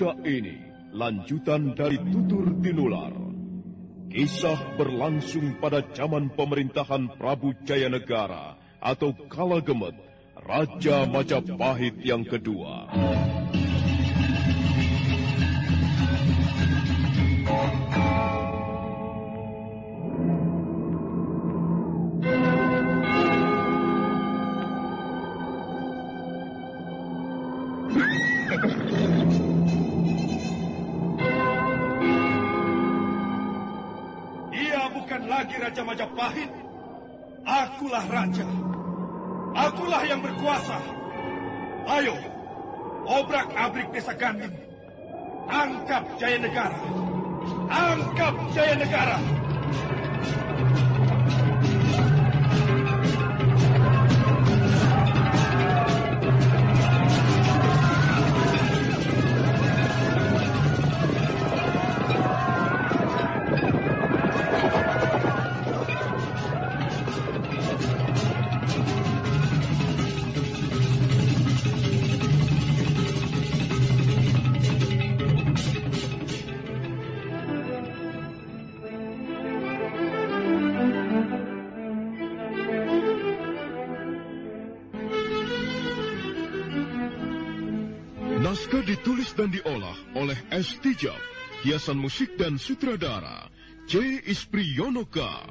Cerita ini lanjutan dari Tutur Tinular. Kisah berlangsung pada zaman pemerintahan Prabu Jayanegara atau Kala Gemet, Raja Majapahit yang kedua. Akulah yang berkuasa. Ayo, obrak-abrik desa Ganding. Angkap Jaya Negara. Angkap Jaya Negara. Dan diolah oleh S. Tijab, hiasan musik dan sutradara C. Ispriyonoka.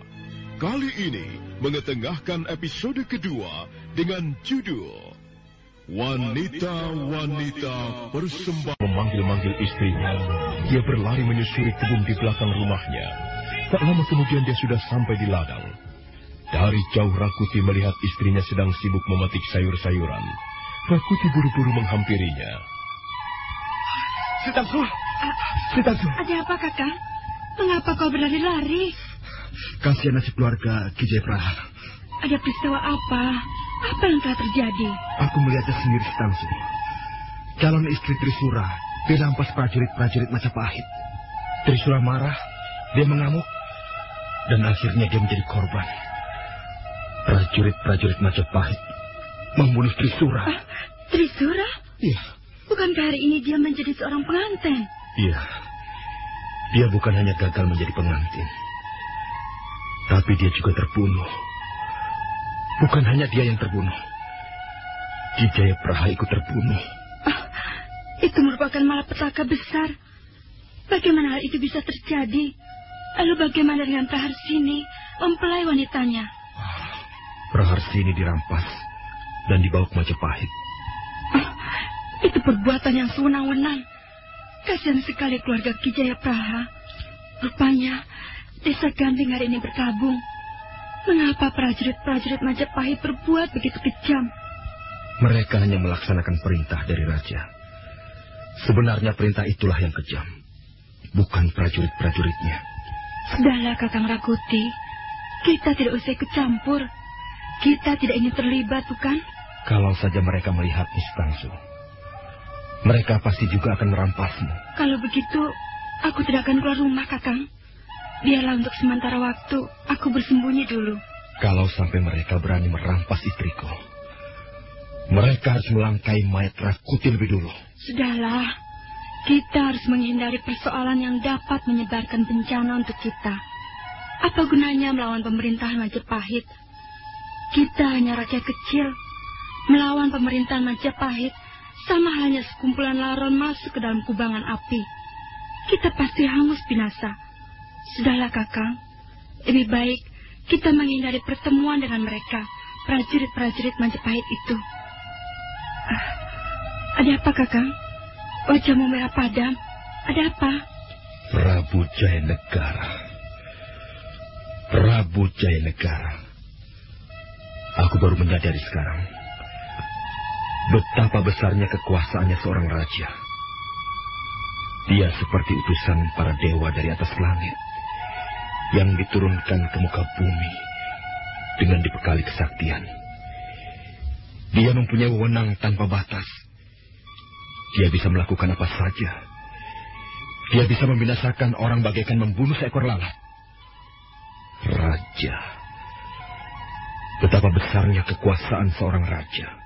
Kali ini mengetengahkan episode kedua dengan judul Wanita-Wanita Persembahan. Memanggil-manggil istrinya, dia berlari menyusuri kebun di belakang rumahnya. Tak lama kemudian dia sudah sampai di ladang. Dari jauh Rakuti melihat istrinya sedang sibuk memetik sayur-sayuran. Rakuti buru-buru menghampirinya. Sitangsu! Sitangsu! Ada apa, Kakak? Mengapa kau berlari-lari? Kasihan nasib keluarga Ki Jayapura. Ada peristiwa apa? Apa yang telah terjadi? Aku melihatnya sendiri, Sitangsu. Calon istri Trisura dirampas prajurit-prajurit Majapahit. Trisura marah, dia mengamuk, dan akhirnya dia menjadi korban. Prajurit-prajurit Majapahit membunuh Trisura. Ah, Trisura? Iya, Bukankah hari ini dia menjadi seorang pengantin? iya. Dia bukan hanya gagal menjadi pengantin, tapi dia juga terbunuh. Bukan hanya dia yang terbunuh. Ki Jayapura ikut terbunuh. Ah, itu merupakan malapetaka besar. Bagaimana hal itu bisa terjadi? Lalu bagaimana dengan Praharsini, mempelai wanitanya? Praharsini dirampas dan dibawa ke Majapahit. Itu perbuatan yang sewenang-wenang. Kasihan sekali keluarga Kijaya Praha. Rupanya, desa Ganding hari ini berkabung. Mengapa prajurit-prajurit Majapahit berbuat begitu kejam? Mereka hanya melaksanakan perintah dari raja. Sebenarnya perintah itulah yang kejam, bukan prajurit-prajuritnya. Sudahlah, Kakang Rakuti. Kita tidak usah ikut campur. Kita tidak ingin terlibat, bukan? Kalau saja mereka melihat Istangsu, mereka pasti juga akan merampasmu. Kalau begitu, aku tidak akan keluar rumah, Kakang. Biarlah untuk sementara waktu, aku bersembunyi dulu. Kalau sampai mereka berani merampas istriku, mereka harus melangkai mayat Rakuti lebih dulu. Sudahlah, kita harus menghindari persoalan yang dapat menyebarkan bencana untuk kita. Apa gunanya melawan pemerintahan Majapahit? Kita hanya rakyat kecil. Melawan pemerintahan Majapahit sama halnya sekumpulan laron masuk ke dalam kubangan api. Kita pasti hangus binasa. Sudahlah kakang, lebih baik kita menghindari pertemuan dengan mereka, prajurit-prajurit Majapahit itu. Ah, ada apa kakang? Wajahmu merah padam. Ada apa? Prabu Jaya Negara. Prabu Jaya Negara. Aku baru menyadari sekarang betapa besarnya kekuasaannya seorang raja. Dia seperti utusan para dewa dari atas langit yang diturunkan ke muka bumi dengan dibekali kesaktian. Dia mempunyai wewenang tanpa batas. Dia bisa melakukan apa saja. Dia bisa membinasakan orang bagaikan membunuh seekor lalat. Raja. Betapa besarnya kekuasaan seorang raja.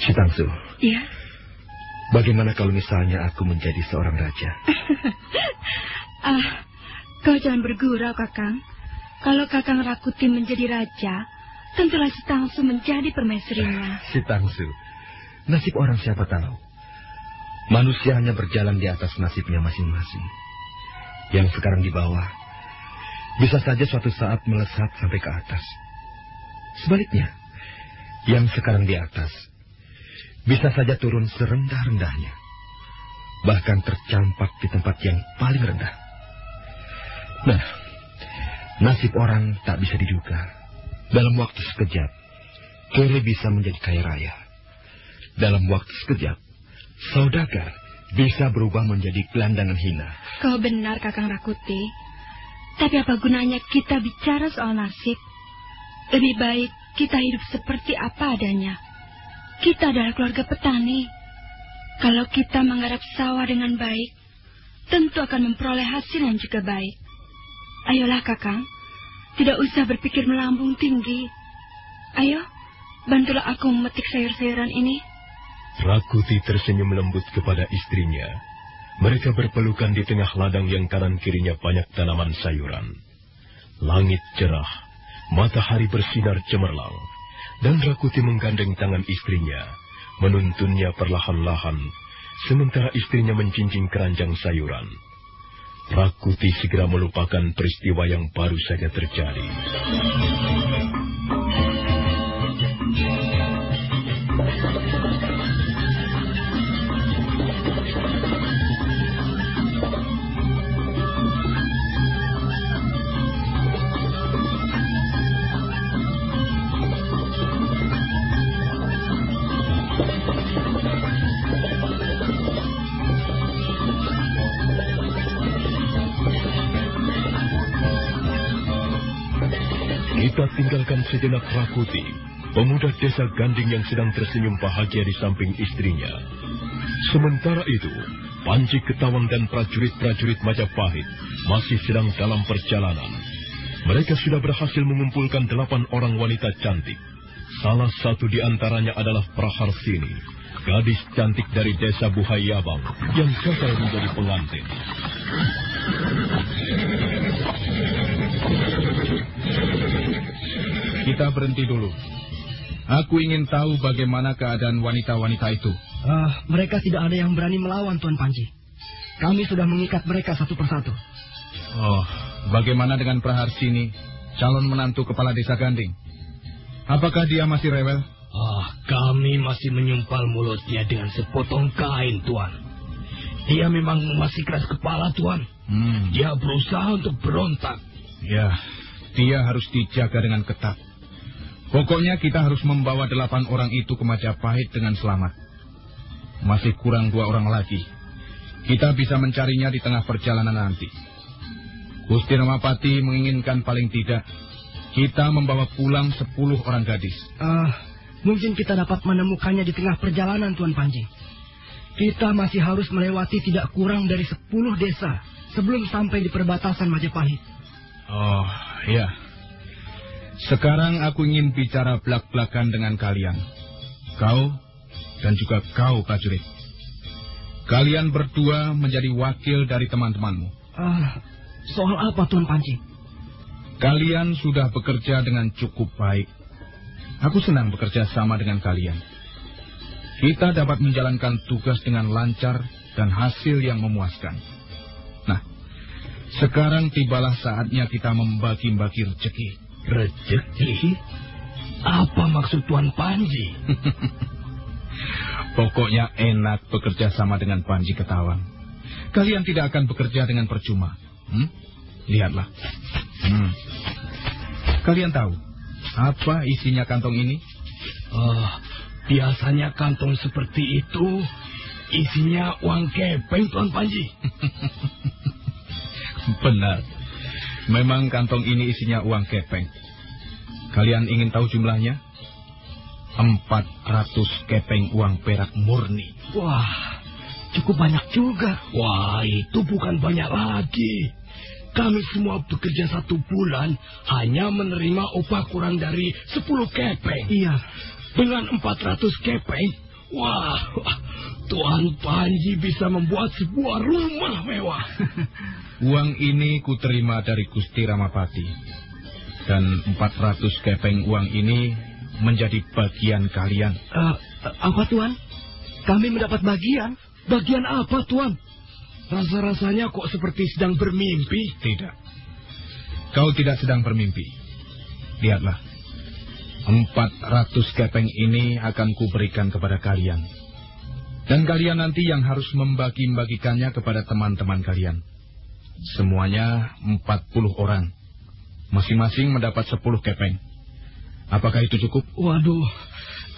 Citangsu. Iya. Bagaimana kalau misalnya aku menjadi seorang raja? ah, kau jangan bergurau, Kakang. Kalau Kakang Rakuti menjadi raja, tentulah si Tangsu menjadi permaisurinya. Si Tangsu, nasib orang siapa tahu. Manusia hanya berjalan di atas nasibnya masing-masing. Yang sekarang di bawah, bisa saja suatu saat melesat sampai ke atas. Sebaliknya, yang sekarang di atas, bisa saja turun serendah-rendahnya. Bahkan tercampak di tempat yang paling rendah. Nah, nasib orang tak bisa diduga. Dalam waktu sekejap, Kere bisa menjadi kaya raya. Dalam waktu sekejap, saudagar bisa berubah menjadi gelandangan hina. Kau benar, Kakang Rakuti. Tapi apa gunanya kita bicara soal nasib? Lebih baik kita hidup seperti apa adanya. Kita adalah keluarga petani. Kalau kita menggarap sawah dengan baik, tentu akan memperoleh hasil yang juga baik. Ayolah, Kakang. Tidak usah berpikir melambung tinggi. Ayo, bantulah aku memetik sayur-sayuran ini. Rakuti tersenyum lembut kepada istrinya. Mereka berpelukan di tengah ladang yang kanan kirinya banyak tanaman sayuran. Langit cerah, matahari bersinar cemerlang, dan Rakuti menggandeng tangan istrinya, menuntunnya perlahan-lahan, sementara istrinya mencincing keranjang sayuran. Rakuti segera melupakan peristiwa yang baru saja terjadi. Kita tinggalkan sejenak Rakuti, pemuda desa Ganding yang sedang tersenyum bahagia di samping istrinya. Sementara itu, Panji Ketawang dan prajurit-prajurit Majapahit masih sedang dalam perjalanan. Mereka sudah berhasil mengumpulkan delapan orang wanita cantik. Salah satu di antaranya adalah Praharsini, gadis cantik dari desa Buhayabang yang gagal menjadi pengantin. Kita berhenti dulu. Aku ingin tahu bagaimana keadaan wanita-wanita itu. Ah, mereka tidak ada yang berani melawan Tuan Panji. Kami sudah mengikat mereka satu persatu. Oh, bagaimana dengan Praharsini, calon menantu kepala desa Ganding? Apakah dia masih rewel? Ah, kami masih menyumpal mulutnya dengan sepotong kain, Tuan. Dia memang masih keras kepala, Tuan. Hmm. Dia berusaha untuk berontak. Ya, dia harus dijaga dengan ketat. Pokoknya kita harus membawa delapan orang itu ke Majapahit dengan selamat. Masih kurang dua orang lagi. Kita bisa mencarinya di tengah perjalanan nanti. Gusti Ramapati menginginkan paling tidak kita membawa pulang sepuluh orang gadis. Ah, mungkin kita dapat menemukannya di tengah perjalanan Tuan Panji. Kita masih harus melewati tidak kurang dari sepuluh desa sebelum sampai di perbatasan Majapahit. Oh, ya. Sekarang aku ingin bicara belak-belakan dengan kalian. Kau dan juga kau, prajurit. Kalian berdua menjadi wakil dari teman-temanmu. Ah, Soal apa Tuan Panji? Kalian sudah bekerja dengan cukup baik. Aku senang bekerja sama dengan kalian. Kita dapat menjalankan tugas dengan lancar dan hasil yang memuaskan. Nah, sekarang tibalah saatnya kita membagi-bagi rezeki. Rezeki? Apa maksud Tuan Panji? Pokoknya enak bekerja sama dengan Panji Ketawang. Kalian tidak akan bekerja dengan percuma. Hmm? Lihatlah. Hmm. Kalian tahu apa isinya kantong ini? Oh, biasanya kantong seperti itu isinya uang kepeng, Tuan Panji. Benar. Memang kantong ini isinya uang kepeng. Kalian ingin tahu jumlahnya? 400 kepeng uang perak murni. Wah, cukup banyak juga. Wah, itu bukan banyak lagi. Kami semua bekerja satu bulan hanya menerima upah kurang dari 10 kepeng. Iya. Dengan 400 kepeng, wah, wah Tuan Panji bisa membuat sebuah rumah mewah. Uang ini kuterima dari Gusti Ramapati. Dan 400 kepeng uang ini menjadi bagian kalian. Uh, apa Tuan? Kami mendapat bagian. Bagian apa Tuan? Rasa-rasanya kok seperti sedang bermimpi. Tidak. Kau tidak sedang bermimpi. Lihatlah. 400 kepeng ini akan kuberikan kepada kalian. Dan kalian nanti yang harus membagi-bagikannya kepada teman-teman kalian. Semuanya 40 orang. Masing-masing mendapat 10 kepeng. Apakah itu cukup? Waduh,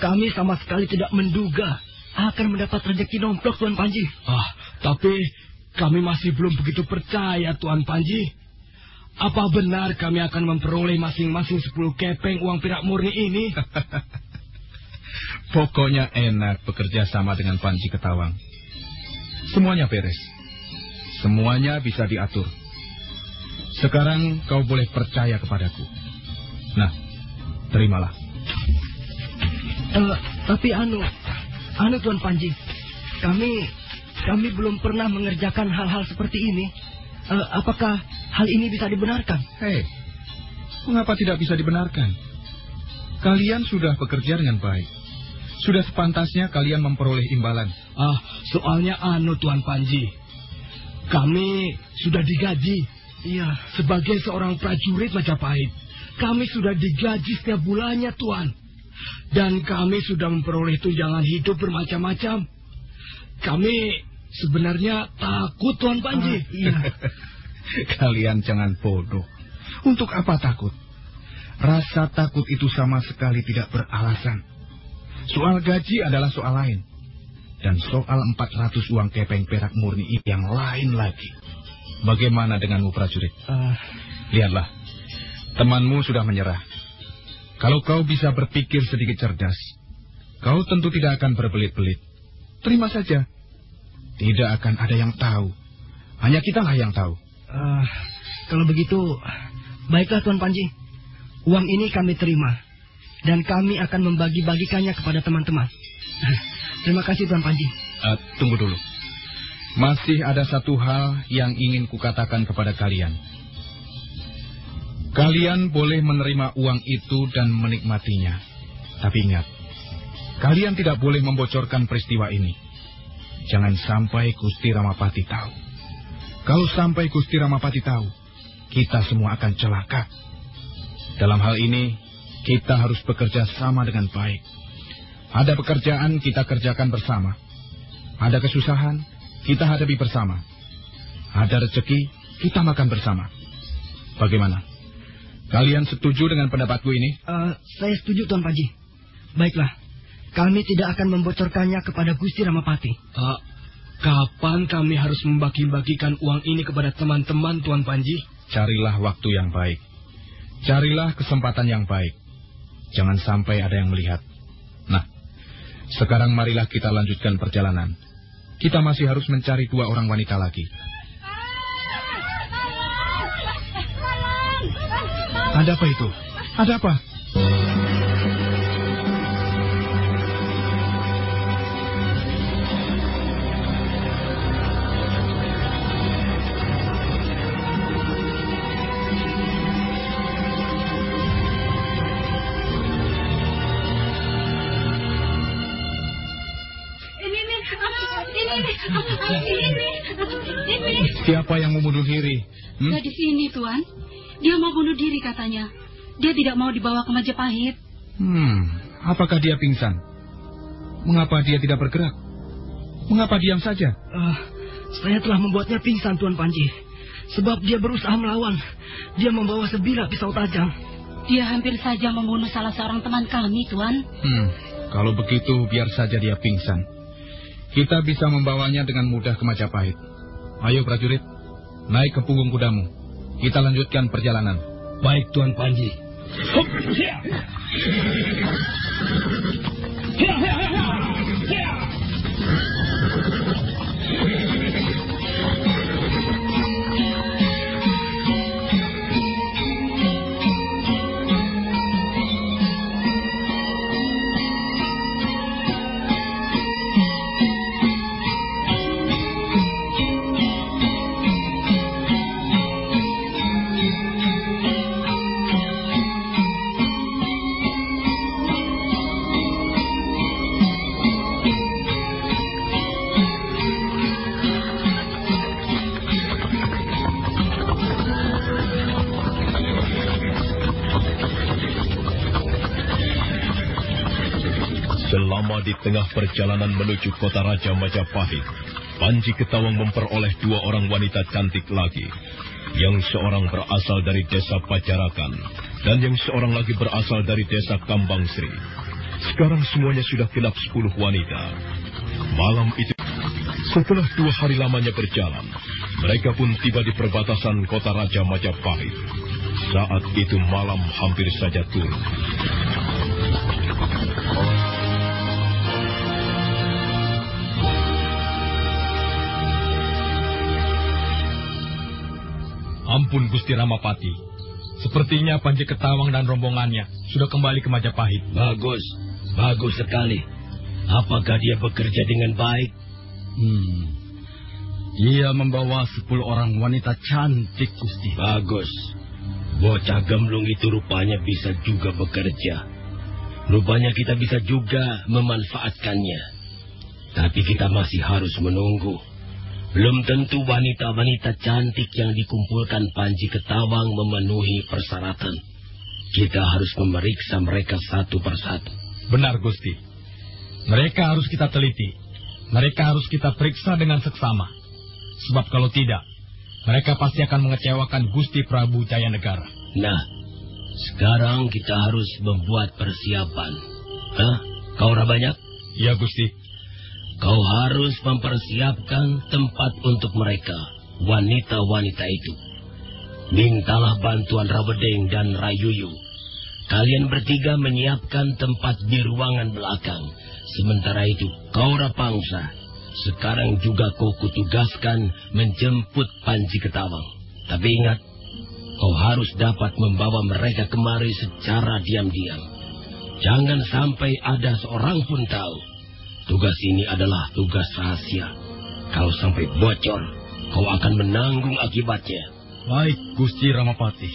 kami sama sekali tidak menduga akan mendapat rezeki nomplok Tuan Panji. Ah, tapi kami masih belum begitu percaya Tuan Panji. Apa benar kami akan memperoleh masing-masing 10 kepeng uang pirak murni ini? Pokoknya enak bekerja sama dengan Panji Ketawang. Semuanya beres. Semuanya bisa diatur. Sekarang kau boleh percaya kepadaku. Nah, terimalah. Uh, tapi anu, anu Tuan Panji, kami kami belum pernah mengerjakan hal-hal seperti ini. Uh, apakah hal ini bisa dibenarkan? Hei, mengapa tidak bisa dibenarkan? Kalian sudah bekerja dengan baik. Sudah sepantasnya kalian memperoleh imbalan. Ah, soalnya anu Tuan Panji. Kami sudah digaji. Iya, sebagai seorang prajurit Majapahit. Kami sudah digaji setiap bulannya, Tuan. Dan kami sudah memperoleh tunjangan hidup bermacam-macam. Kami sebenarnya takut, Tuan Panji. Ah, iya. Kalian jangan bodoh. Untuk apa takut? Rasa takut itu sama sekali tidak beralasan. Soal gaji adalah soal lain. Dan soal 400 uang kepeng perak murni itu yang lain lagi. Bagaimana denganmu prajurit? Uh, Lihatlah, temanmu sudah menyerah. Kalau kau bisa berpikir sedikit cerdas, kau tentu tidak akan berbelit-belit. Terima saja. Tidak akan ada yang tahu. Hanya kitalah yang tahu. uh, kalau begitu, baiklah Tuan Panji. Uang ini kami terima. Dan kami akan membagi-bagikannya kepada teman-teman. Terima kasih Tuan Panji. Uh, tunggu dulu. Masih ada satu hal yang ingin kukatakan kepada kalian. Kalian boleh menerima uang itu dan menikmatinya. Tapi ingat, kalian tidak boleh membocorkan peristiwa ini. Jangan sampai Gusti Ramapati tahu. Kalau sampai Gusti Ramapati tahu, kita semua akan celaka. Dalam hal ini, kita harus bekerja sama dengan baik. Ada pekerjaan kita kerjakan bersama. Ada kesusahan, kita hadapi bersama. Ada rezeki, kita makan bersama. Bagaimana? Kalian setuju dengan pendapatku ini? Uh, saya setuju Tuan Panji. Baiklah, kami tidak akan membocorkannya kepada Gusti Ramapati. Uh, kapan kami harus membagi-bagikan uang ini kepada teman-teman Tuan Panji? Carilah waktu yang baik. Carilah kesempatan yang baik. Jangan sampai ada yang melihat. Sekarang marilah kita lanjutkan perjalanan. Kita masih harus mencari dua orang wanita lagi. Ada apa itu? Ada apa? Siapa yang membunuh diri? Hmm? Gadis ini, Tuan. Dia mau bunuh diri katanya. Dia tidak mau dibawa ke Majapahit. Hmm, apakah dia pingsan? Mengapa dia tidak bergerak? Mengapa diam saja? Ah, saya telah membuatnya pingsan, Tuan Panji. Sebab dia berusaha melawan. Dia membawa sebilah pisau tajam. Dia hampir saja membunuh salah seorang teman kami, Tuan. Hmm, kalau begitu biar saja dia pingsan. Kita bisa membawanya dengan mudah ke Majapahit. Ayo prajurit, naik ke punggung kudamu. Kita lanjutkan perjalanan. Baik, Tuan Panji. Di tengah perjalanan menuju kota Raja Majapahit, Panji Ketawang memperoleh dua orang wanita cantik lagi. Yang seorang berasal dari desa Pajarakan, dan yang seorang lagi berasal dari desa Kambang Sri. Sekarang semuanya sudah genap sepuluh wanita. Malam itu, setelah dua hari lamanya berjalan, mereka pun tiba di perbatasan kota Raja Majapahit. Saat itu malam hampir saja turun. Ampun Gusti Ramapati. Sepertinya Panji Ketawang dan rombongannya sudah kembali ke Majapahit. Bagus, bagus sekali. Apakah dia bekerja dengan baik? Hmm. Dia membawa sepuluh orang wanita cantik, Gusti. Bagus. Bocah gemblung itu rupanya bisa juga bekerja. Rupanya kita bisa juga memanfaatkannya. Tapi kita masih harus menunggu. Belum tentu wanita-wanita cantik yang dikumpulkan Panji Ketawang memenuhi persyaratan. Kita harus memeriksa mereka satu persatu. Benar Gusti. Mereka harus kita teliti. Mereka harus kita periksa dengan seksama. Sebab kalau tidak, mereka pasti akan mengecewakan Gusti Prabu Jaya Negara. Nah, sekarang kita harus membuat persiapan. Hah? Kau banyak? Iya Gusti. Kau harus mempersiapkan tempat untuk mereka, wanita-wanita itu. Mintalah bantuan Rawedeng dan Rayuyu. Kalian bertiga menyiapkan tempat di ruangan belakang. Sementara itu, kau Rapangsa, sekarang juga kau kutugaskan menjemput Panji Ketawang. Tapi ingat, kau harus dapat membawa mereka kemari secara diam-diam. Jangan sampai ada seorang pun tahu. Tugas ini adalah tugas rahasia. Kalau sampai bocor, kau akan menanggung akibatnya. Baik, Gusti Ramapati.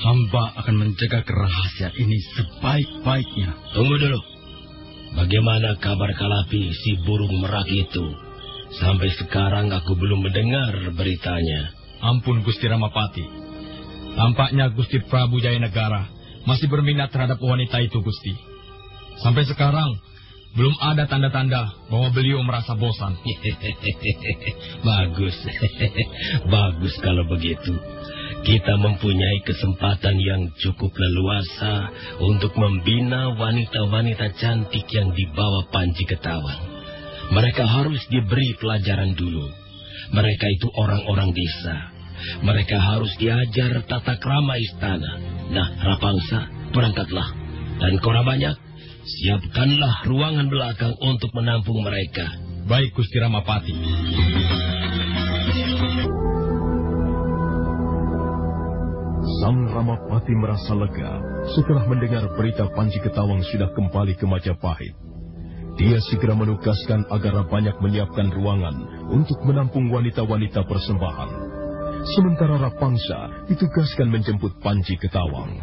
Hamba akan menjaga kerahasiaan ini sebaik-baiknya. Tunggu dulu. Bagaimana kabar Kalapi si burung merak itu? Sampai sekarang aku belum mendengar beritanya. Ampun Gusti Ramapati. Tampaknya Gusti Prabu Jaya Negara masih berminat terhadap wanita itu Gusti. Sampai sekarang belum ada tanda-tanda bahwa beliau merasa bosan. Bagus. Bagus kalau begitu. Kita mempunyai kesempatan yang cukup leluasa untuk membina wanita-wanita cantik yang dibawa Panji Ketawang. Mereka harus diberi pelajaran dulu. Mereka itu orang-orang desa. Mereka harus diajar tata krama istana. Nah, Rapangsa, berangkatlah. Dan Kora banyak, Siapkanlah ruangan belakang untuk menampung mereka. Baik, Gusti Ramapati. Sang Ramapati merasa lega setelah mendengar berita Panji Ketawang sudah kembali ke Majapahit. Dia segera menugaskan agar banyak menyiapkan ruangan untuk menampung wanita-wanita persembahan. Sementara Rapangsa ditugaskan menjemput Panji Ketawang.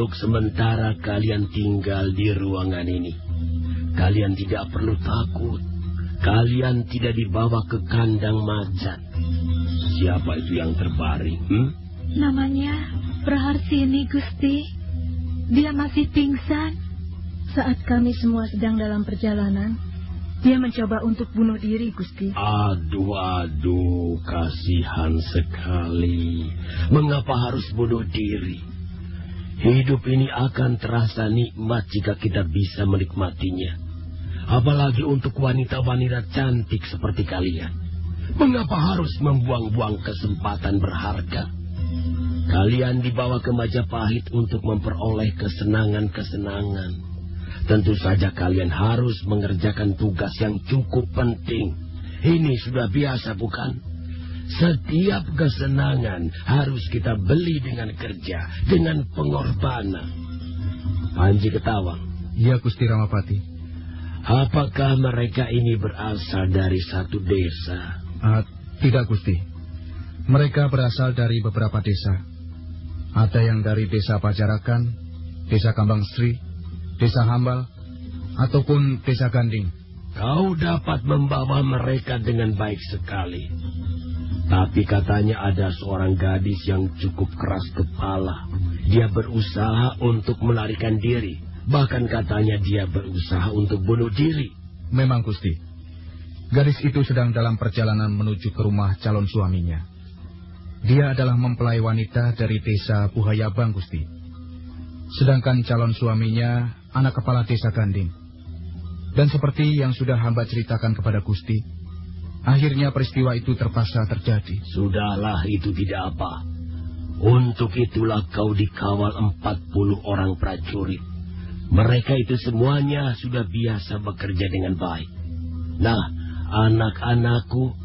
Untuk sementara kalian tinggal di ruangan ini. Kalian tidak perlu takut. Kalian tidak dibawa ke kandang macan. Siapa itu yang terbaring? Hmm? Namanya Praharsini, Gusti. Dia masih pingsan. Saat kami semua sedang dalam perjalanan, dia mencoba untuk bunuh diri, Gusti. Aduh, aduh, kasihan sekali. Mengapa harus bunuh diri? Hidup ini akan terasa nikmat jika kita bisa menikmatinya. Apalagi untuk wanita-wanita cantik seperti kalian. Mengapa harus membuang-buang kesempatan berharga? Kalian dibawa ke Majapahit untuk memperoleh kesenangan-kesenangan. Tentu saja kalian harus mengerjakan tugas yang cukup penting. Ini sudah biasa bukan? Setiap kesenangan harus kita beli dengan kerja, dengan pengorbanan. Panji ketawa. Ya, Gusti Ramapati. Apakah mereka ini berasal dari satu desa? Uh, tidak, Gusti. Mereka berasal dari beberapa desa. Ada yang dari desa Pajarakan, desa Kambang Sri, desa Hambal, ataupun desa Ganding. Kau dapat membawa mereka dengan baik sekali. Tapi katanya ada seorang gadis yang cukup keras kepala. Dia berusaha untuk melarikan diri. Bahkan katanya dia berusaha untuk bunuh diri. Memang, Gusti. Gadis itu sedang dalam perjalanan menuju ke rumah calon suaminya. Dia adalah mempelai wanita dari desa Buhayabang, Gusti. Sedangkan calon suaminya anak kepala desa Ganding. Dan seperti yang sudah hamba ceritakan kepada Gusti, akhirnya peristiwa itu terpaksa terjadi. Sudahlah, itu tidak apa. Untuk itulah kau dikawal empat puluh orang prajurit. Mereka itu semuanya sudah biasa bekerja dengan baik. Nah, anak-anakku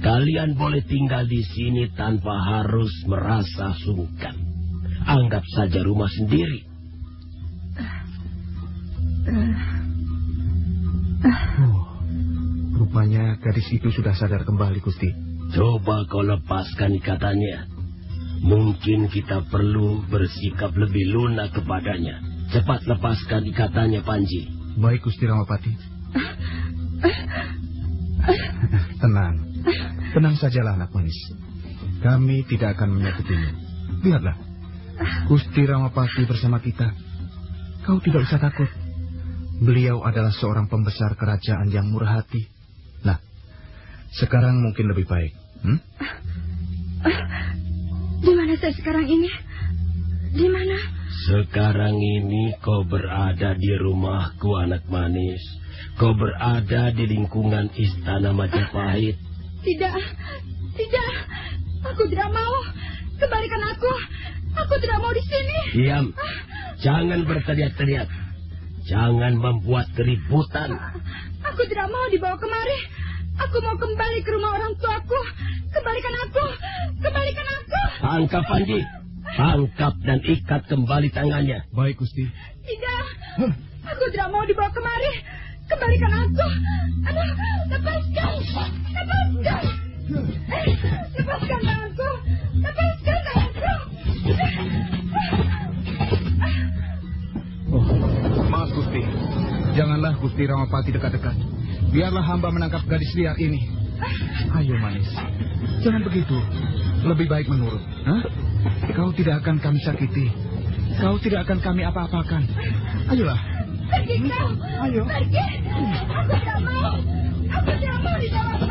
Kalian boleh tinggal di sini tanpa harus merasa sungkan. Anggap saja rumah sendiri. Oh, rupanya gadis itu sudah sadar kembali, Gusti. Coba kau lepaskan ikatannya. Mungkin kita perlu bersikap lebih lunak kepadanya. Cepat lepaskan ikatannya, Panji. Baik, Gusti Ramapati. Tenang. Tenang sajalah anak manis. Kami tidak akan menyakitimu. Lihatlah. Gusti Ramapati bersama kita. Kau tidak usah takut. Beliau adalah seorang pembesar kerajaan yang murah hati. Sekarang mungkin lebih baik. Hmm? Di mana saya sekarang ini? Di mana? Sekarang ini kau berada di rumahku, anak manis. Kau berada di lingkungan istana Majapahit. Tidak, tidak. Aku tidak mau. Kembalikan aku. Aku tidak mau di sini. Diam. Jangan berteriak-teriak. Jangan membuat keributan. Aku tidak mau dibawa kemari. Aku mau kembali ke rumah orang tuaku. Kembalikan aku. Kembalikan aku. Tangkap Panji. Tangkap dan ikat kembali tangannya. Baik, Gusti. Tidak. Aku tidak mau dibawa kemari. Kembalikan aku. Aduh, lepaskan. Lepaskan. lepaskan tanganku. Lepaskan tanganku. Oh, maaf Gusti. Janganlah Gusti Ramapati dekat-dekat. Biarlah hamba menangkap gadis liar ini. Ayo manis. Jangan begitu. Lebih baik menurut. Hah? Kau tidak akan kami sakiti. Kau tidak akan kami apa-apakan. Ayolah. Pergi kau. Ayo. Pergi. Aku tidak mau. Aku tidak mau dibawa ke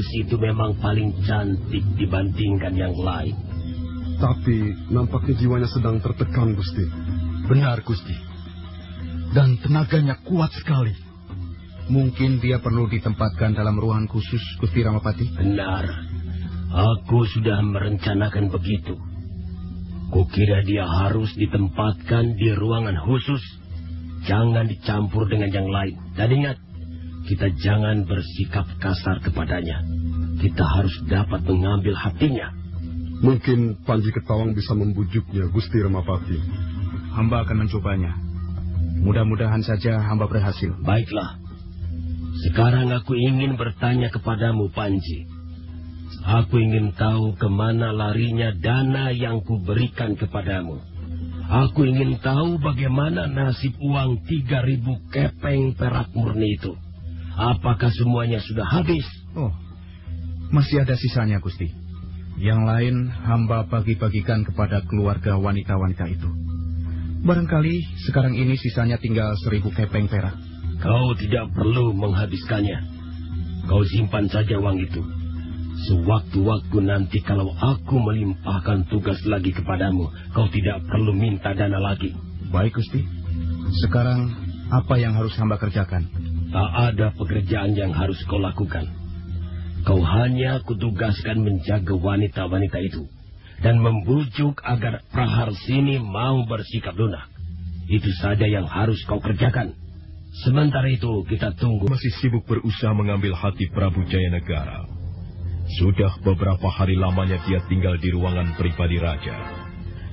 Gadis itu memang paling cantik dibandingkan yang lain. Tapi nampaknya jiwanya sedang tertekan, Gusti. Benar, Gusti. Dan tenaganya kuat sekali. Mungkin dia perlu ditempatkan dalam ruangan khusus, Gusti Ramapati. Benar. Aku sudah merencanakan begitu. Kukira dia harus ditempatkan di ruangan khusus. Jangan dicampur dengan yang lain. Dan ingat, kita jangan bersikap kasar kepadanya. Kita harus dapat mengambil hatinya. Mungkin Panji Ketawang bisa membujuknya, Gusti Ramapati. Hamba akan mencobanya. Mudah-mudahan saja hamba berhasil. Baiklah. Sekarang aku ingin bertanya kepadamu, Panji. Aku ingin tahu ke mana larinya dana yang kuberikan kepadamu. Aku ingin tahu bagaimana nasib uang 3000 kepeng perak murni itu. Apakah semuanya sudah habis? Oh, masih ada sisanya, Gusti. Yang lain hamba bagi-bagikan kepada keluarga wanita-wanita itu. Barangkali sekarang ini sisanya tinggal seribu kepeng perak. Kau tidak perlu menghabiskannya. Kau simpan saja uang itu. Sewaktu-waktu nanti kalau aku melimpahkan tugas lagi kepadamu, kau tidak perlu minta dana lagi. Baik, Gusti. Sekarang apa yang harus hamba kerjakan? Tak ada pekerjaan yang harus kau lakukan. Kau hanya kutugaskan menjaga wanita-wanita itu dan membujuk agar Prahar sini mau bersikap lunak. Itu saja yang harus kau kerjakan. Sementara itu kita tunggu. Masih sibuk berusaha mengambil hati Prabu Jayanegara. Sudah beberapa hari lamanya dia tinggal di ruangan pribadi raja.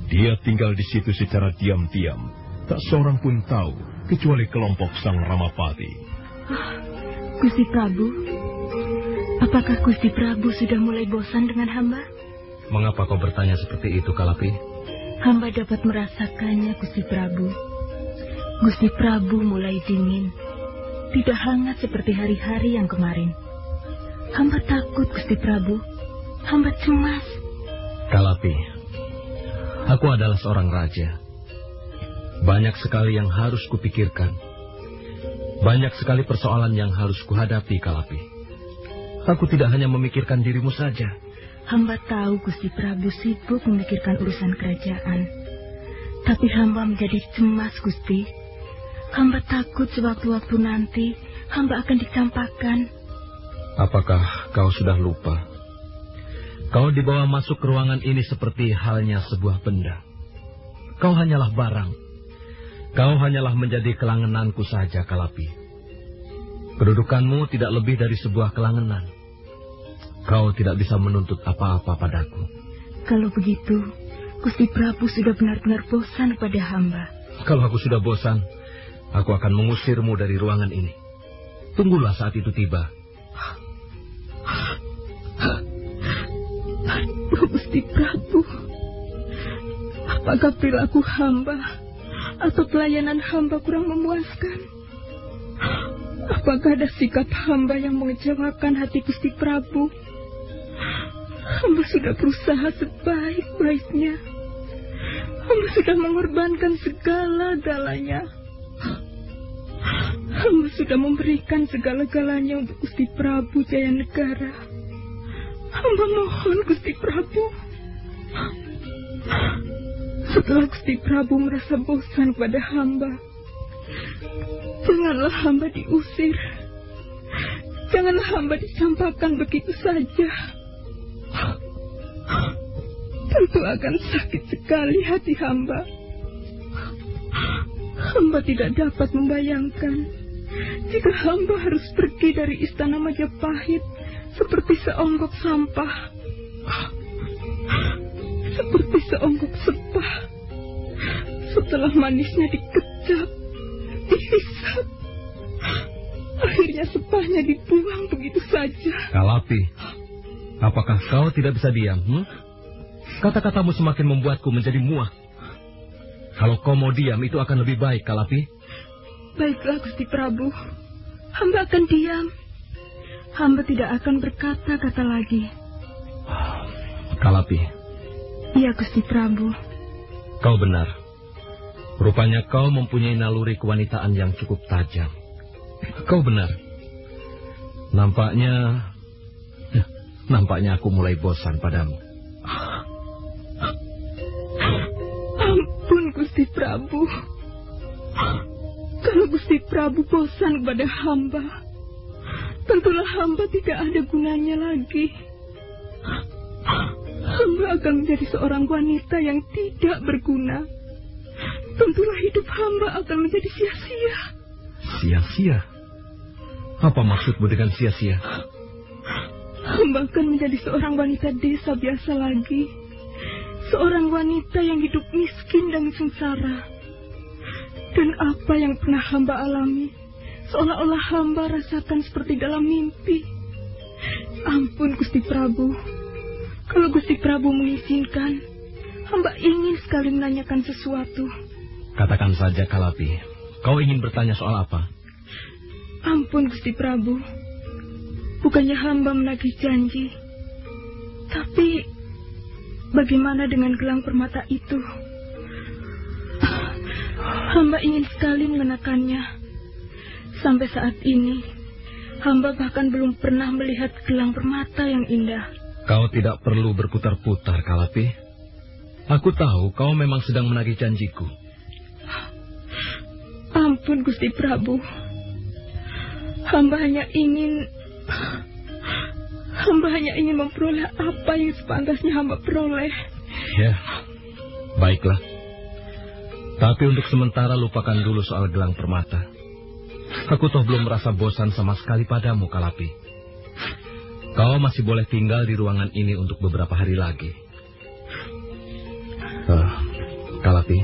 Dia tinggal di situ secara diam-diam. Tak seorang pun tahu, kecuali kelompok sang Ramapati. Gusti Prabu, apakah Gusti Prabu sudah mulai bosan dengan hamba? Mengapa kau bertanya seperti itu, Kalapi? Hamba dapat merasakannya, Gusti Prabu. Gusti Prabu mulai dingin. Tidak hangat seperti hari-hari yang kemarin. Hamba takut, Gusti Prabu. Hamba cemas. Kalapi, aku adalah seorang raja. Banyak sekali yang harus kupikirkan. Banyak sekali persoalan yang harus kuhadapi, Kalapi. Aku tidak hanya memikirkan dirimu saja. Hamba tahu Gusti Prabu sibuk memikirkan urusan kerajaan. Tapi hamba menjadi cemas, Gusti. Hamba takut sewaktu-waktu nanti hamba akan dicampakkan. Apakah kau sudah lupa? Kau dibawa masuk ke ruangan ini seperti halnya sebuah benda. Kau hanyalah barang. Kau hanyalah menjadi kelangenanku saja, Kalapi. Kedudukanmu tidak lebih dari sebuah kelangenan. Kau tidak bisa menuntut apa-apa padaku. Kalau begitu, Gusti Prabu sudah benar-benar bosan pada hamba. Kalau aku sudah bosan, aku akan mengusirmu dari ruangan ini. Tunggulah saat itu tiba. Gusti Prabu. Apakah perilaku hamba atau pelayanan hamba kurang memuaskan? Apakah ada sikap hamba yang mengecewakan hati Gusti Prabu? Hamba sudah berusaha sebaik-baiknya. Hamba sudah mengorbankan segala galanya. Hamba sudah memberikan segala-galanya untuk Gusti Prabu Jaya Negara. Hamba mohon Gusti Prabu. Setelah Gusti Prabu merasa bosan pada hamba, janganlah hamba diusir. Janganlah hamba dicampakkan begitu saja. Tentu akan sakit sekali hati hamba. Hamba tidak dapat membayangkan jika hamba harus pergi dari istana Majapahit seperti seonggok sampah. Seperti seonggok sepah. Setelah manisnya dikecap, dihisap, akhirnya sepahnya dibuang begitu saja. Kalapi, apakah kau tidak bisa diam? Hmm? Kata-katamu semakin membuatku menjadi muak. Kalau kau mau diam, itu akan lebih baik, Kalapi. Baiklah, Gusti Prabu. Hamba akan diam. Hamba tidak akan berkata-kata lagi. Kalapi. Iya, Gusti Prabu. Kau benar. Rupanya kau mempunyai naluri kewanitaan yang cukup tajam. Kau benar. Nampaknya... Nampaknya aku mulai bosan padamu. Ampun, Gusti Prabu. Kalau Gusti Prabu bosan kepada hamba, tentulah hamba tidak ada gunanya lagi. Hamba akan menjadi seorang wanita yang tidak berguna. Tentulah hidup hamba akan menjadi sia-sia. Sia-sia? Apa maksudmu dengan sia-sia? Hamba akan menjadi seorang wanita desa biasa lagi. Seorang wanita yang hidup miskin dan sengsara. Dan apa yang pernah hamba alami, seolah-olah hamba rasakan seperti dalam mimpi. Ampun Gusti Prabu. Kalau Gusti Prabu mengizinkan, hamba ingin sekali menanyakan sesuatu. Katakan saja, Kalapi. Kau ingin bertanya soal apa? Ampun Gusti Prabu. Bukannya hamba menagih janji. Tapi bagaimana dengan gelang permata itu? Hamba ingin sekali mengenakannya. Sampai saat ini, hamba bahkan belum pernah melihat gelang permata yang indah. Kau tidak perlu berputar-putar, Kalapi. Aku tahu kau memang sedang menagih janjiku. Ampun, Gusti Prabu. Hamba hanya ingin... Hamba hanya ingin memperoleh apa yang sepantasnya hamba peroleh. Ya, baiklah. Tapi untuk sementara lupakan dulu soal gelang permata. Aku toh belum merasa bosan sama sekali padamu, Kalapi. Kau masih boleh tinggal di ruangan ini untuk beberapa hari lagi. Uh, Kalapi,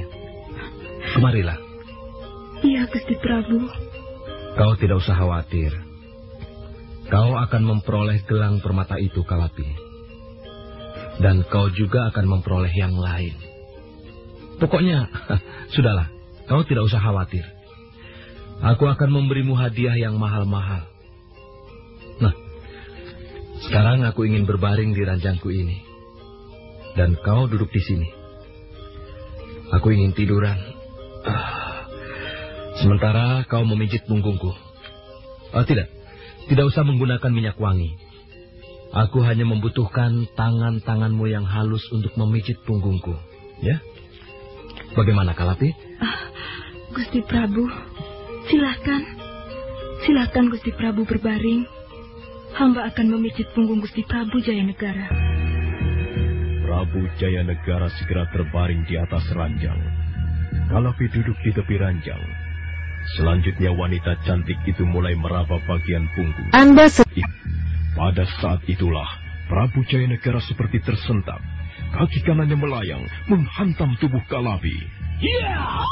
kemarilah. Iya, Gusti Prabu. Kau tidak usah khawatir. Kau akan memperoleh gelang permata itu, Kalapi. Dan kau juga akan memperoleh yang lain. Pokoknya, sudahlah, kau tidak usah khawatir. Aku akan memberimu hadiah yang mahal-mahal. Sekarang aku ingin berbaring di ranjangku ini. Dan kau duduk di sini. Aku ingin tiduran. Ah. Sementara kau memijit punggungku. Oh, tidak. Tidak usah menggunakan minyak wangi. Aku hanya membutuhkan tangan-tanganmu yang halus untuk memijit punggungku. Ya? Bagaimana, Kalapi? Ah, Gusti Prabu, silakan. Silakan Gusti Prabu berbaring. Hamba akan memijit punggung Gusti Prabu Jaya Negara. Prabu Jaya Negara segera terbaring di atas ranjang. Kalapi duduk di tepi ranjang. Selanjutnya wanita cantik itu mulai meraba bagian punggung. Anda Pada saat itulah Prabu Jayanegara seperti tersentak. Kaki kanannya melayang menghantam tubuh Kalabi. Yeah!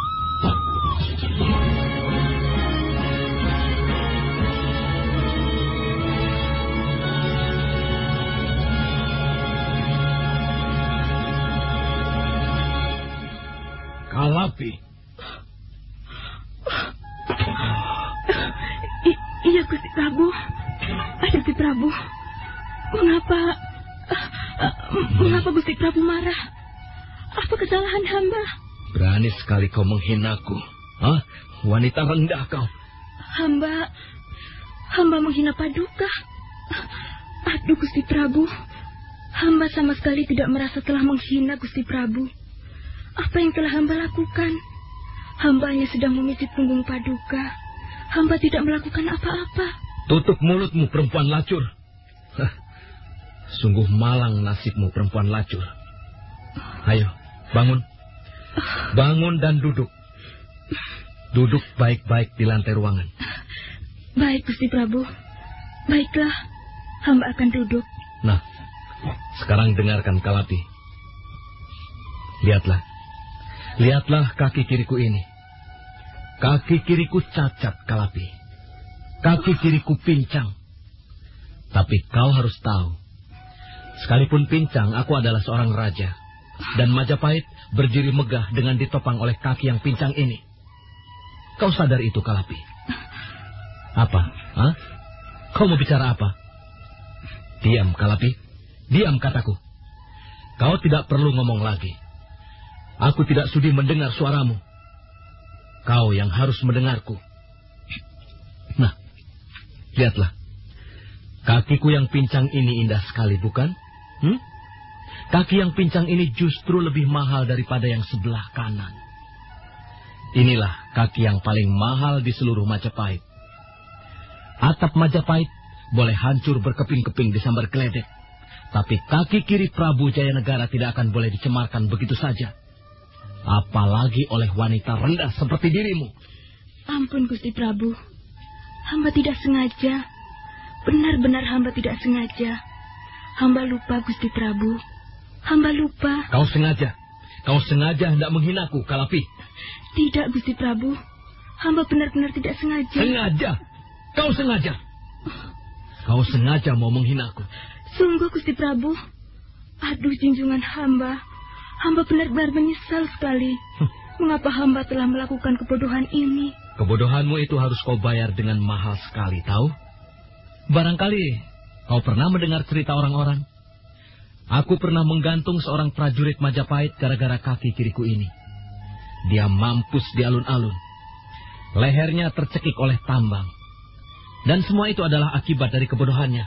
Kalapi. I iya, Gusti Prabu. Gusti Prabu. Mengapa... Mengapa Gusti Prabu marah? Apa kesalahan hamba? Berani sekali kau menghinaku. Hah? Wanita rendah kau. Hamba... Hamba menghina Paduka. Aduh, Gusti Prabu. Hamba sama sekali tidak merasa telah menghina Gusti Prabu. Apa yang telah hamba lakukan? Hamba hanya sedang memijit punggung Paduka. Hamba tidak melakukan apa-apa. Tutup mulutmu, perempuan lacur. Hah, sungguh malang nasibmu, perempuan lacur. Ayo, bangun. Bangun dan duduk. Duduk baik-baik di lantai ruangan. Baik, Gusti Prabu. Baiklah, hamba akan duduk. Nah, sekarang dengarkan Kalapi. Lihatlah. Lihatlah kaki kiriku ini. Kaki kiriku cacat, Kalapi. Kaki kiriku pincang. Tapi kau harus tahu, sekalipun pincang, aku adalah seorang raja. Dan Majapahit berdiri megah dengan ditopang oleh kaki yang pincang ini. Kau sadar itu, Kalapi? Apa? Hah? Kau mau bicara apa? Diam, Kalapi. Diam, kataku. Kau tidak perlu ngomong lagi. Aku tidak sudi mendengar suaramu. Kau yang harus mendengarku. Nah, lihatlah. Kakiku yang pincang ini indah sekali, bukan? Hmm? Kaki yang pincang ini justru lebih mahal daripada yang sebelah kanan. Inilah kaki yang paling mahal di seluruh Majapahit. Atap Majapahit boleh hancur berkeping-keping di sambar geledek. Tapi kaki kiri Prabu Jayanegara tidak akan boleh dicemarkan begitu saja. Apalagi oleh wanita rendah seperti dirimu. Ampun Gusti Prabu. Hamba tidak sengaja. Benar-benar hamba tidak sengaja. Hamba lupa Gusti Prabu. Hamba lupa. Kau sengaja. Kau sengaja hendak menghinaku, Kalapi. Tidak Gusti Prabu. Hamba benar-benar tidak sengaja. Sengaja. Kau sengaja. Kau sengaja mau menghinaku. Sungguh Gusti Prabu. Aduh junjungan hamba. Hamba benar-benar menyesal sekali. Mengapa hamba telah melakukan kebodohan ini? Kebodohanmu itu harus kau bayar dengan mahal sekali, tahu? Barangkali kau pernah mendengar cerita orang-orang. Aku pernah menggantung seorang prajurit Majapahit gara-gara kaki kiriku ini. Dia mampus di alun-alun. Lehernya tercekik oleh tambang. Dan semua itu adalah akibat dari kebodohannya.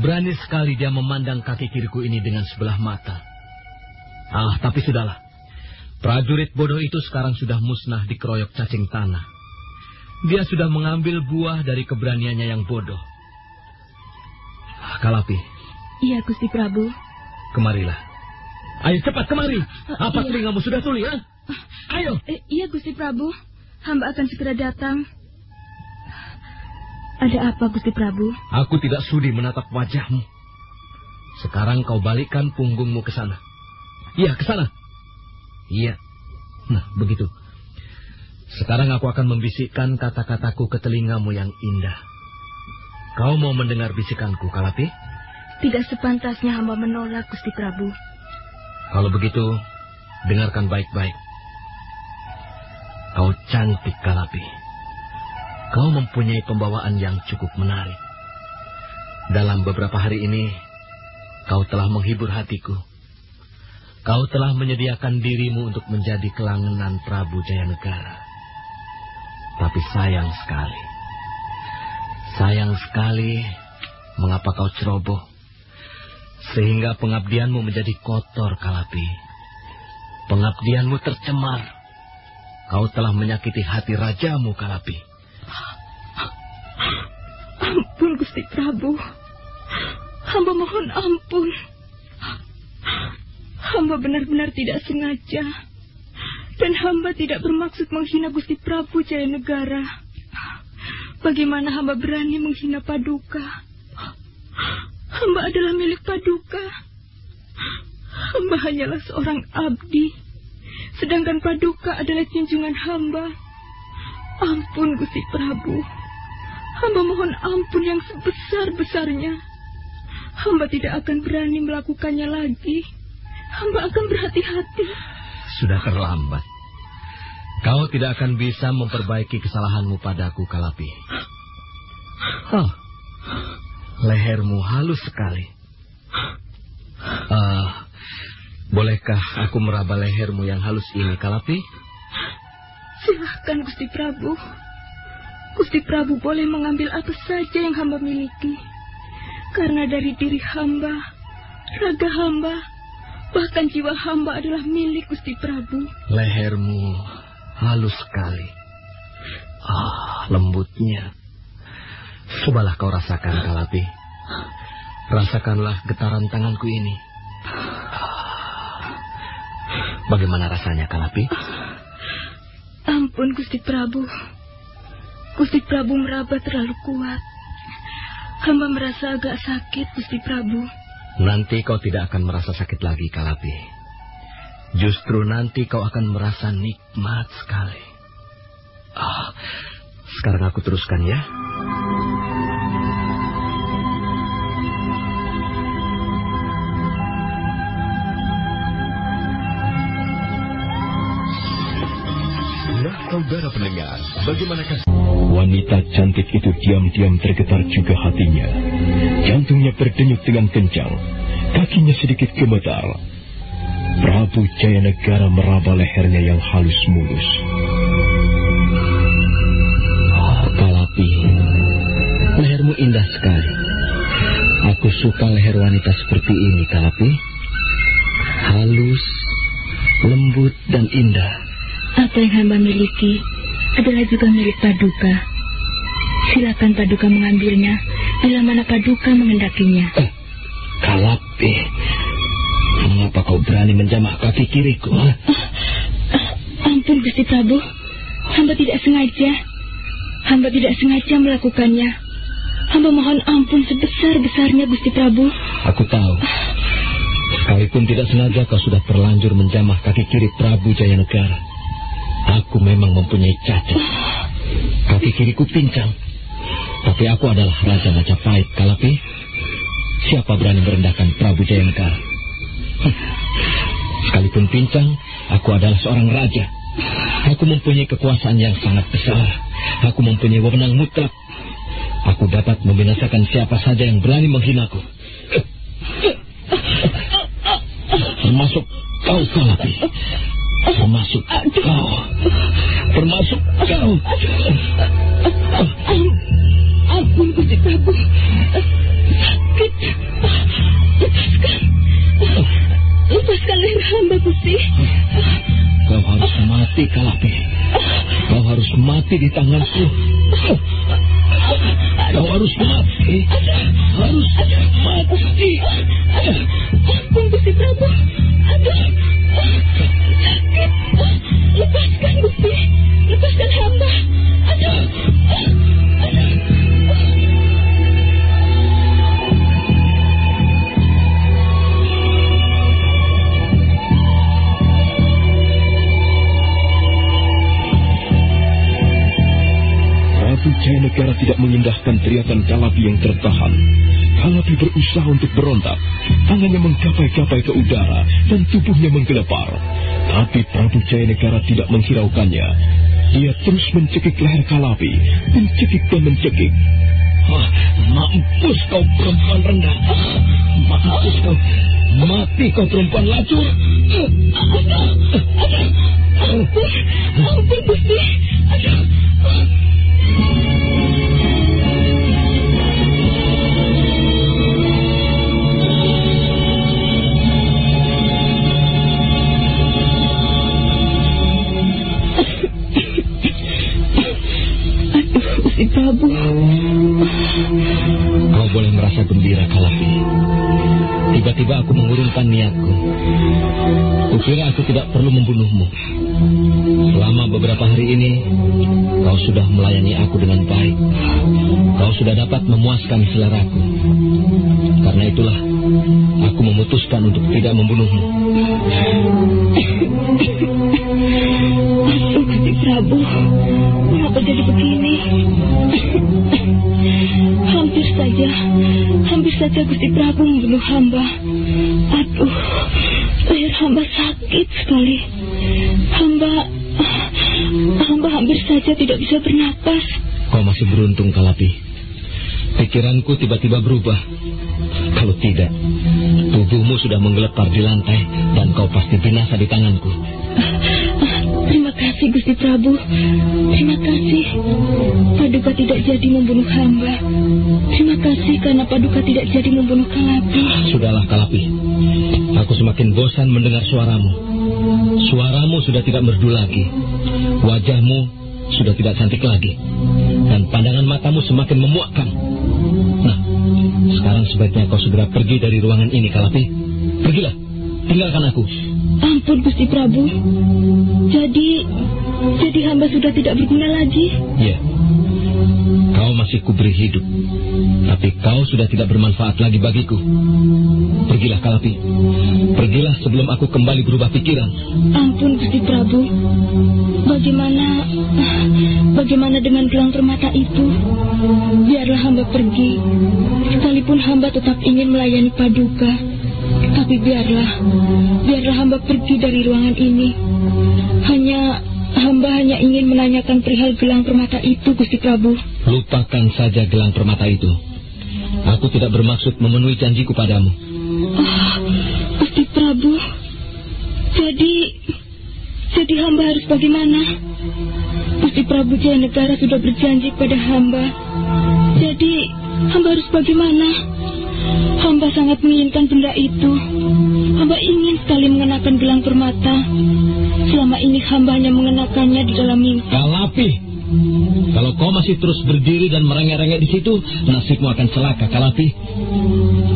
Berani sekali dia memandang kaki kiriku ini dengan sebelah mata. Ah, tapi sudahlah. Prajurit bodoh itu sekarang sudah musnah di keroyok cacing tanah. Dia sudah mengambil buah dari keberaniannya yang bodoh. Kalapi. Iya, Gusti Prabu. Kemarilah. Ayo cepat kemari. Apa iya. telingamu sudah tuli, ya? Ayo. Eh, iya, Gusti Prabu. Hamba akan segera datang. Ada apa, Gusti Prabu? Aku tidak sudi menatap wajahmu. Sekarang kau balikkan punggungmu ke sana. Iya, ke sana. Iya. Nah, begitu. Sekarang aku akan membisikkan kata-kataku ke telingamu yang indah. Kau mau mendengar bisikanku, Kalapi? Tidak sepantasnya hamba menolak, Gusti Prabu. Kalau begitu, dengarkan baik-baik. Kau cantik, Kalapi. Kau mempunyai pembawaan yang cukup menarik. Dalam beberapa hari ini, kau telah menghibur hatiku. Kau telah menyediakan dirimu untuk menjadi kelangenan Prabu Jayanegara. Tapi sayang sekali. Sayang sekali mengapa kau ceroboh. Sehingga pengabdianmu menjadi kotor, Kalapi. Pengabdianmu tercemar. Kau telah menyakiti hati rajamu, Kalapi. Ampun, Gusti Prabu. Hamba mohon ampun. Hamba benar-benar tidak sengaja. Dan hamba tidak bermaksud menghina Gusti Prabu Jaya Negara. Bagaimana hamba berani menghina Paduka? Hamba adalah milik Paduka. Hamba hanyalah seorang abdi. Sedangkan Paduka adalah junjungan hamba. Ampun Gusti Prabu. Hamba mohon ampun yang sebesar-besarnya. Hamba tidak akan berani melakukannya lagi. Hamba akan berhati-hati. Sudah terlambat. Kau tidak akan bisa memperbaiki kesalahanmu padaku, Kalapi. Oh, lehermu halus sekali. Uh, bolehkah aku meraba lehermu yang halus ini, Kalapi? Silahkan, Gusti Prabu. Gusti Prabu boleh mengambil apa saja yang hamba miliki. Karena dari diri hamba, raga hamba, bahkan jiwa hamba adalah milik Gusti Prabu. Lehermu halus sekali. Ah, lembutnya. Cobalah kau rasakan, Kalapi. Rasakanlah getaran tanganku ini. Bagaimana rasanya, Kalapi? Ampun, Gusti Prabu. Gusti Prabu meraba terlalu kuat. Hamba merasa agak sakit, Gusti Prabu. Nanti kau tidak akan merasa sakit lagi, Kalapi. Justru nanti kau akan merasa nikmat sekali. Ah, sekarang aku teruskan ya. Saudara pendengar, bagaimanakah wanita cantik itu diam-diam tergetar juga hatinya. Jantungnya berdenyut dengan kencang, kakinya sedikit gemetar. Prabu Jayanegara meraba lehernya yang halus mulus. Oh, Kalapi, lehermu indah sekali. Aku suka leher wanita seperti ini, Kalapi. Halus, lembut, dan indah. Apa yang hamba miliki adalah juga milik Paduka. Silakan Paduka mengambilnya bila mana Paduka mengendakinya. Eh, Kalapi, mengapa kau berani menjamah kaki kiriku? Uh, ampun Gusti Prabu, hamba tidak sengaja. Hamba tidak sengaja melakukannya. Hamba mohon ampun sebesar-besarnya Gusti Prabu. Aku tahu. Sekalipun tidak sengaja kau sudah terlanjur menjamah kaki kiri Prabu Jayanegara. Aku memang mempunyai cacat. Kaki kiriku pincang. Tapi aku adalah Raja Majapahit, Kalapi. Siapa berani merendahkan Prabu Jayanegara? Sekalipun pincang, aku adalah seorang raja. Aku mempunyai kekuasaan yang sangat besar. Aku mempunyai wewenang mutlak. Aku dapat membinasakan siapa saja yang berani menghinaku. Termasuk kau, Kalapi. Termasuk kau. Termasuk kau. Ampun, Gusti Prabu. Sakit. Lepaskan. Lepaskan leher hamba, Gusti. Kau harus mati, Kalapi. Kau harus mati di tanganku. Kau harus mati. Harus mati. Ampun, Gusti Prabu. Aduh. Lepaskan, Gusti. Lepaskan hamba. Aduh. Prabu Jayanegara tidak mengindahkan teriakan Kalapi yang tertahan. Kalapi berusaha untuk berontak. Tangannya menggapai-gapai ke udara dan tubuhnya menggelepar. Tapi Prabu Jayanegara tidak menghiraukannya. Dia terus mencekik leher Kalapi, mencekik dan mencekik. Ah, mampus kau perempuan rendah. Mampus kau. Mati kau perempuan lacur. Ampun, ampun, Gusti. Aduh. Gusti Prabu. Kau boleh merasa gembira, Kalapi. Tiba-tiba aku mengurungkan niatku. Kukira aku tidak perlu membunuhmu. Selama beberapa hari ini, kau sudah melayani aku dengan baik. Kau sudah dapat memuaskan seleraku. Karena itulah, aku memutuskan untuk tidak membunuhmu. Aduh, Gusti Prabu. Kenapa jadi begini? Hampir saja, hampir saja Gusti Prabu membunuh hamba. Aduh, leher hamba sakit sekali. Hamba, hamba hampir saja tidak bisa bernapas. Kau masih beruntung, Kalapi. Pikiranku tiba-tiba berubah. Kalau tidak, tubuhmu sudah menggelepar di lantai dan kau pasti binasa di tanganku. Terima kasih Gusti Prabu. Terima kasih. Paduka tidak jadi membunuh hamba. Terima kasih karena Paduka tidak jadi membunuh Kalapi. Sudahlah, Kalapi. Aku semakin bosan mendengar suaramu. Suaramu sudah tidak merdu lagi. Wajahmu sudah tidak cantik lagi. Dan pandangan matamu semakin memuakkan. Nah, sekarang sebaiknya kau segera pergi dari ruangan ini, Kalapi. Pergilah. Tinggalkan aku. Ampun Gusti Prabu. Jadi, jadi hamba sudah tidak berguna lagi. Ya. Kau masih kuberi hidup. Tapi kau sudah tidak bermanfaat lagi bagiku. Pergilah, Kalapi. Pergilah sebelum aku kembali berubah pikiran. Ampun Gusti Prabu. Bagaimana, bagaimana dengan gelang permata itu? Biarlah hamba pergi. Sekalipun hamba tetap ingin melayani Paduka. Tapi biarlah, biarlah hamba pergi dari ruangan ini. Hanya, hamba hanya ingin menanyakan perihal gelang permata itu, Gusti Prabu. Lupakan saja gelang permata itu. Aku tidak bermaksud memenuhi janjiku padamu. Oh, Gusti Prabu. Jadi, jadi hamba harus bagaimana? Gusti Prabu Jaya Negara sudah berjanji pada hamba. Jadi, hamba harus bagaimana? Hamba sangat menginginkan benda itu. Hamba ingin sekali mengenakan gelang permata. Selama ini hamba hanya mengenakannya di dalam mimpi. Kalapi, Kalau kau masih terus berdiri dan merengek-rengek di situ, nasibmu akan celaka, Kalapi.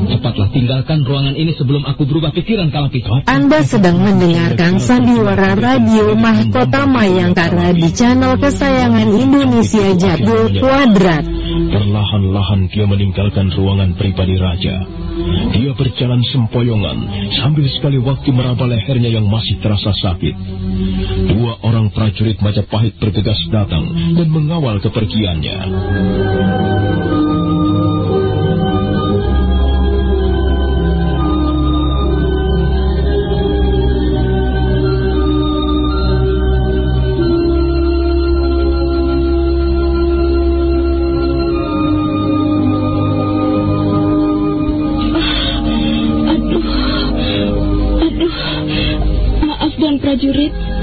Cepatlah tinggalkan ruangan ini sebelum aku berubah pikiran, Kalapi. Anda sedang mendengarkan Sandiwara Radio Mahkota Mayangkara di channel kesayangan Indonesia Jadul Kuadrat. Perlahan-lahan dia meninggalkan ruangan pribadi raja. Dia berjalan sempoyongan sambil sekali waktu meraba lehernya yang masih terasa sakit. Dua orang prajurit Majapahit bergegas datang dan mengawal kepergiannya.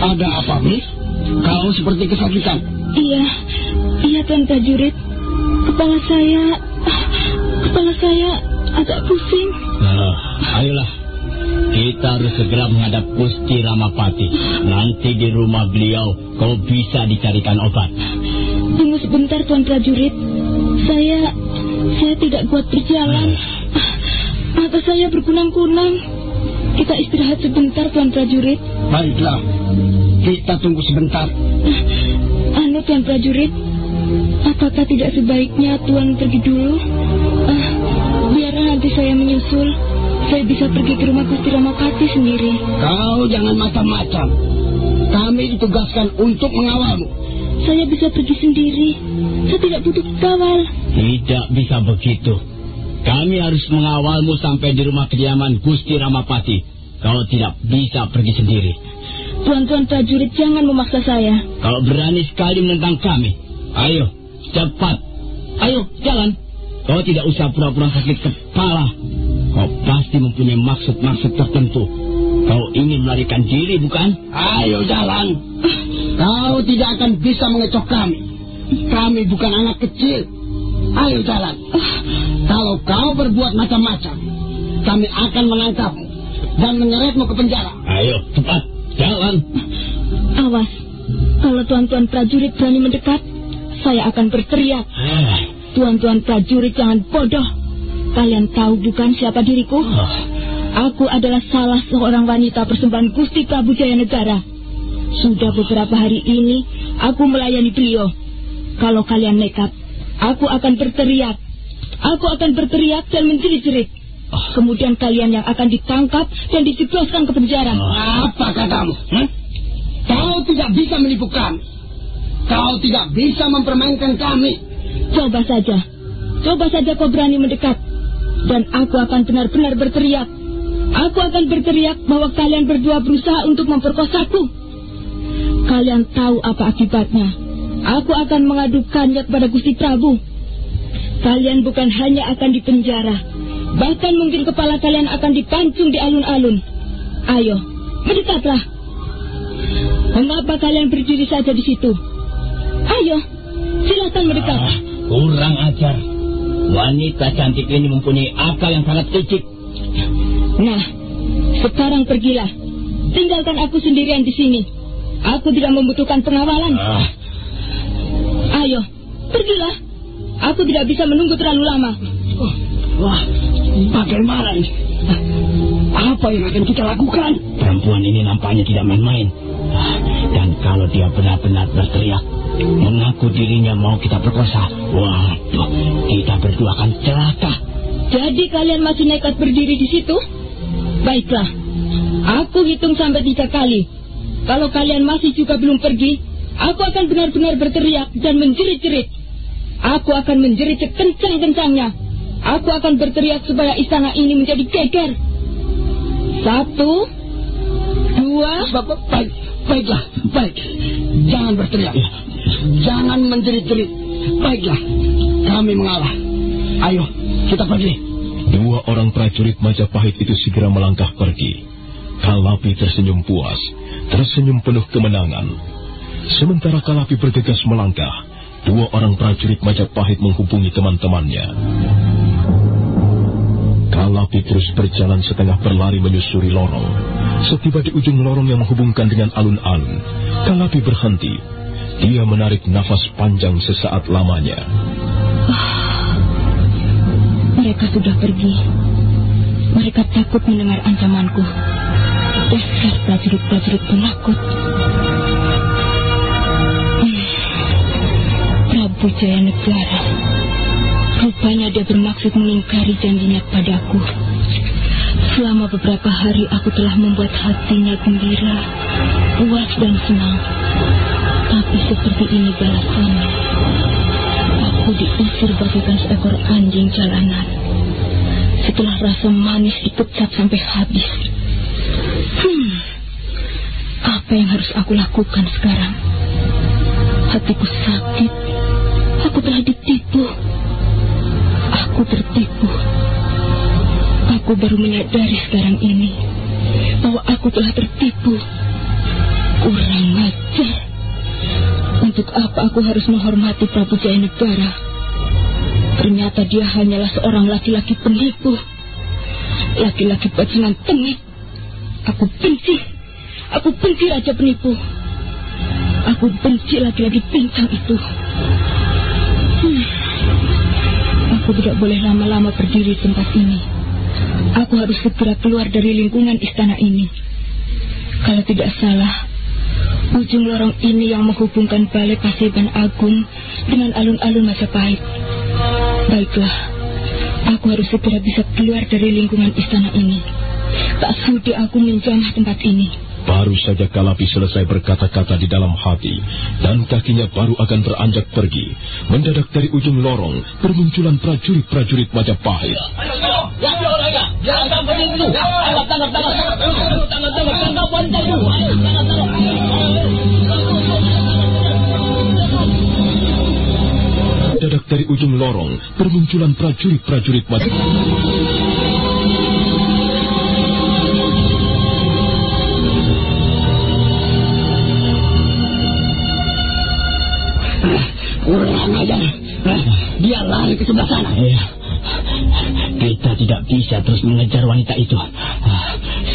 Ada apa, Miss? Kau seperti kesakitan. Iya, iya Tuan prajurit. Kepala saya, kepala saya agak pusing. Nah, ayolah. Kita harus segera menghadap Gusti Ramapati. Nanti di rumah beliau kau bisa dicarikan obat. Tunggu sebentar Tuan prajurit. Saya, saya tidak kuat berjalan. Mata saya berkunang-kunang. Kita istirahat sebentar, Tuan Prajurit. Baiklah, kita tunggu sebentar. Anu, Tuan Prajurit, apakah tidak sebaiknya Tuan pergi dulu? Uh, biar nanti saya menyusul. Saya bisa pergi ke rumah Gusti Ramapati sendiri. Kau jangan macam-macam. Kami ditugaskan untuk mengawalmu. Saya bisa pergi sendiri. Saya tidak butuh kawal. Tidak bisa begitu. Kami harus mengawalmu sampai di rumah kediaman Gusti Ramapati. Kau tidak bisa pergi sendiri. Tuan-tuan prajurit jangan memaksa saya. Kalau berani sekali menentang kami, ayo, cepat. Ayo, jalan. Kau tidak usah pura-pura sakit kepala. Kau pasti mempunyai maksud-maksud tertentu. Kau ingin melarikan diri, bukan? Ayo jalan. Kau tidak akan bisa mengecoh kami. Kami bukan anak kecil. Ayo jalan. Kalau kau berbuat macam-macam, kami akan menangkapmu dan menyeretmu ke penjara. Ayo, cepat, jalan. Awas, kalau tuan-tuan prajurit berani mendekat, saya akan berteriak. Ah. Tuan-tuan prajurit jangan bodoh. Kalian tahu bukan siapa diriku? Ah. Aku adalah salah seorang wanita persembahan Gusti Prabu Jaya Negara. Sudah beberapa hari ini, aku melayani beliau. Kalau kalian nekat, aku akan berteriak. Aku akan berteriak dan menjerit-jerit. Kemudian kalian yang akan ditangkap dan dijebloskan ke penjara. Apa katamu? Hmm? Kau tidak bisa menipu kami. Kau tidak bisa mempermainkan kami. Coba saja. Coba saja kau berani mendekat. Dan aku akan benar-benar berteriak. Aku akan berteriak bahwa kalian berdua berusaha untuk memperkosaku. Kalian tahu apa akibatnya. Aku akan mengadukannya kepada Gusti Prabu. Kalian bukan hanya akan dipenjara, bahkan mungkin kepala kalian akan dipancung di alun-alun. Ayo, mendekatlah. Mengapa kalian berdiri saja di situ? Ayo, silakan mendekat. Ah, kurang ajar. Wanita cantik ini mempunyai akal yang sangat licik. Nah, sekarang pergilah. Tinggalkan aku sendirian di sini. Aku tidak membutuhkan pengawalan. Ah. Ayo, pergilah. Aku tidak bisa menunggu terlalu lama. Oh, wah, bagaimana ini? Apa yang akan kita lakukan? Perempuan ini nampaknya tidak main-main. Ah, Dan kalau dia benar-benar berteriak, mengaku dirinya mau kita perkosa, waduh, kita berdua akan celaka. Jadi kalian masih nekat berdiri di situ? Baiklah, aku hitung sampai tiga kali. Kalau kalian masih juga belum pergi, aku akan benar-benar berteriak dan menjerit-jerit. Aku akan menjerit sekencang-kencangnya. Aku akan berteriak supaya istana ini menjadi geger. Satu, dua. Bapak, baik, baiklah, baik. Jangan berteriak. Jangan menjerit-jerit. Baiklah, kami mengalah. Ayo, kita pergi. Dua orang prajurit Majapahit itu segera melangkah pergi. Kalapi tersenyum puas, tersenyum penuh kemenangan. Sementara Kalapi bergegas melangkah, dua orang prajurit Majapahit menghubungi teman-temannya. Kalapi terus berjalan setengah berlari menyusuri lorong. Setiba di ujung lorong yang menghubungkan dengan alun-alun, Kalapi berhenti. Dia menarik nafas panjang sesaat lamanya. Mereka sudah pergi. Mereka takut mendengar ancamanku. Dasar prajurit-prajurit penakut. Hmm. Prabu Jaya Negara. Rupanya dia bermaksud mengingkari janjinya padaku. Selama beberapa hari aku telah membuat hatinya gembira, puas dan senang. Tapi seperti ini balasannya. Aku diusir bagaikan seekor anjing jalanan. Setelah rasa manis dipecat sampai habis. Hmm, apa yang harus aku lakukan sekarang? Hatiku sakit. Aku telah ditipu. Aku tertipu. Aku baru menyadari sekarang ini bahwa aku telah tertipu. Kurang ajar. Untuk apa aku harus menghormati Prabu Jaya Negara? Ternyata dia hanyalah seorang laki-laki penipu. Laki-laki bajingan tengik. Aku benci. Aku benci Raja Penipu. Aku benci laki-laki pincang itu. Aku tidak boleh lama-lama berdiri di tempat ini. Aku harus segera keluar dari lingkungan istana ini. Kalau tidak salah, ujung lorong ini yang menghubungkan Balai Paseban Agung dengan alun-alun Majapahit. Baiklah, aku harus segera bisa keluar dari lingkungan istana ini. Tak sudi aku menjamah tempat ini. Baru saja Kalapi selesai berkata-kata di dalam hati, dan kakinya baru akan beranjak pergi. Mendadak dari ujung lorong, bermunculan prajurit-prajurit Majapahit. Mendadak dari ujung lorong, bermunculan prajurit-prajurit Majapahit. Kurang ajar. Dia lari ke sebelah sana. Iya. Kita tidak bisa terus mengejar wanita itu.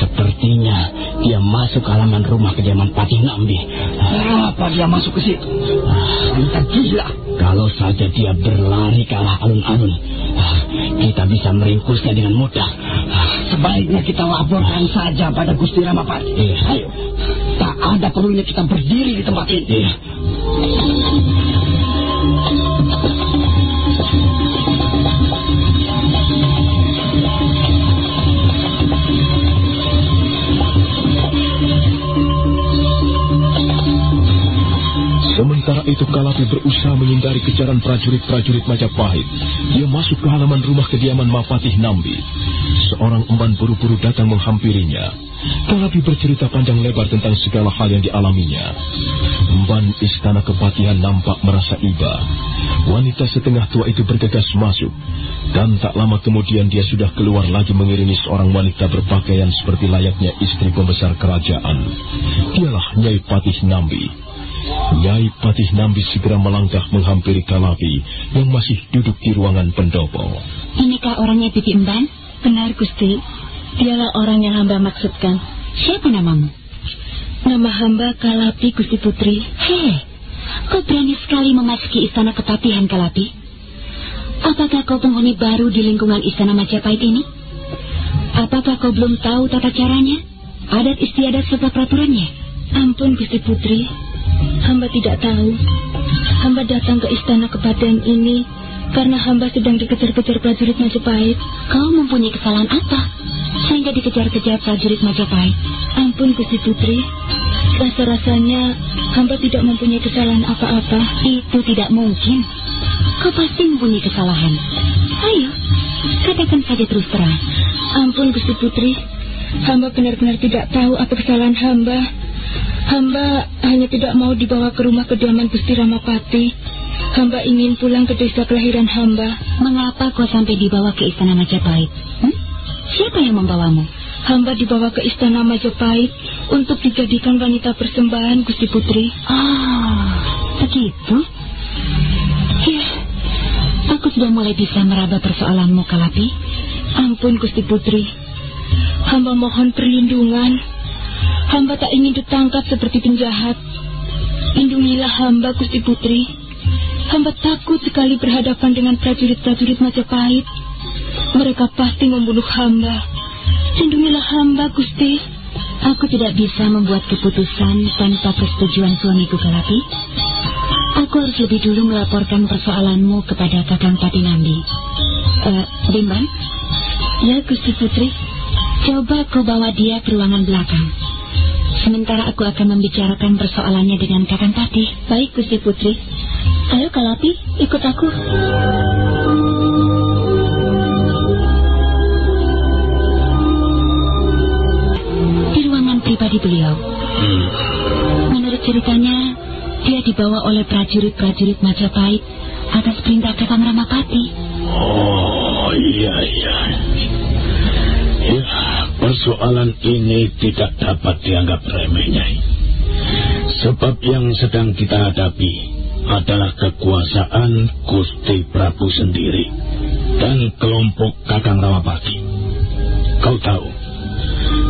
Sepertinya dia masuk ke halaman rumah kediaman Patih Nambi. Kenapa dia masuk ke situ? Wanita gila. Kalau saja dia berlari ke arah alun-alun, kita bisa meringkusnya dengan mudah. Sebaiknya kita laporkan saja pada Gusti Ramapati. Iya. Ayo, tak ada perlunya kita berdiri di tempat ini. Iya. Sementara itu Kalapi berusaha menghindari kejaran prajurit-prajurit Majapahit. Dia masuk ke halaman rumah kediaman Mapatih Nambi. Seorang emban buru-buru datang menghampirinya. Kalapi bercerita panjang lebar tentang segala hal yang dialaminya. Emban istana kepatihan nampak merasa iba. Wanita setengah tua itu bergegas masuk. Dan tak lama kemudian dia sudah keluar lagi mengiringi seorang wanita berpakaian seperti layaknya istri pembesar kerajaan. Dialah Nyai Patih Nambi. Nyai Patih Nambi segera melangkah menghampiri Kalapi yang masih duduk di ruangan pendopo. Inikah orangnya Bibi Emban? Benar, Gusti. Dialah orang yang hamba maksudkan. Siapa namamu? Nama hamba Kalapi, Gusti Putri. Hei, kau berani sekali memasuki istana kepatihan, Kalapi. Apakah kau penghuni baru di lingkungan istana Majapahit ini? Apakah kau belum tahu tata caranya? Adat istiadat serta peraturannya? Ampun, Gusti Putri. Hamba tidak tahu. Hamba datang ke istana kepatihan ini karena hamba sedang dikejar-kejar prajurit Majapahit. Kau mempunyai kesalahan apa? Sehingga dikejar-kejar prajurit Majapahit. Ampun, Gusti Putri. Rasa-rasanya hamba tidak mempunyai kesalahan apa-apa. Itu tidak mungkin. Kau pasti mempunyai kesalahan. Ayo, katakan saja terus terang. Ampun, Gusti Putri. Hamba benar-benar tidak tahu apa kesalahan hamba. Hamba hanya tidak mau dibawa ke rumah kediaman Gusti Ramapati. Hamba ingin pulang ke desa kelahiran hamba. Mengapa kau sampai dibawa ke istana Majapahit? Hmm? Siapa yang membawamu? Hamba dibawa ke istana Majapahit untuk dijadikan wanita persembahan Gusti Putri. Ah, begitu? Ya, aku sudah mulai bisa meraba persoalanmu, Kalapi. Ampun, Gusti Putri. Hamba mohon perlindungan. Hamba tak ingin ditangkap seperti penjahat. Lindungilah hamba, Gusti Putri. Hamba takut sekali berhadapan dengan prajurit-prajurit Majapahit. Mereka pasti membunuh hamba. Lindungilah hamba, Gusti. Aku tidak bisa membuat keputusan tanpa persetujuan suamiku Kalapi. Aku harus lebih dulu melaporkan persoalanmu kepada Kakang Patinambi. Uh, Bimban? Ya, Gusti Putri. Coba kau bawa dia ke ruangan belakang. Sementara aku akan membicarakan persoalannya dengan Kakang Patih. Baik, Gusti Putri. Ayo, Kalapi, ikut aku. Di ruangan pribadi beliau. Hmm. Menurut ceritanya, dia dibawa oleh prajurit-prajurit Majapahit atas perintah Kakang Ramapati. Oh, iya, iya. Persoalan ini tidak dapat dianggap remeh, Nyai. Sebab yang sedang kita hadapi adalah kekuasaan Gusti Prabu sendiri dan kelompok Kakang Ramapati. Kau tahu,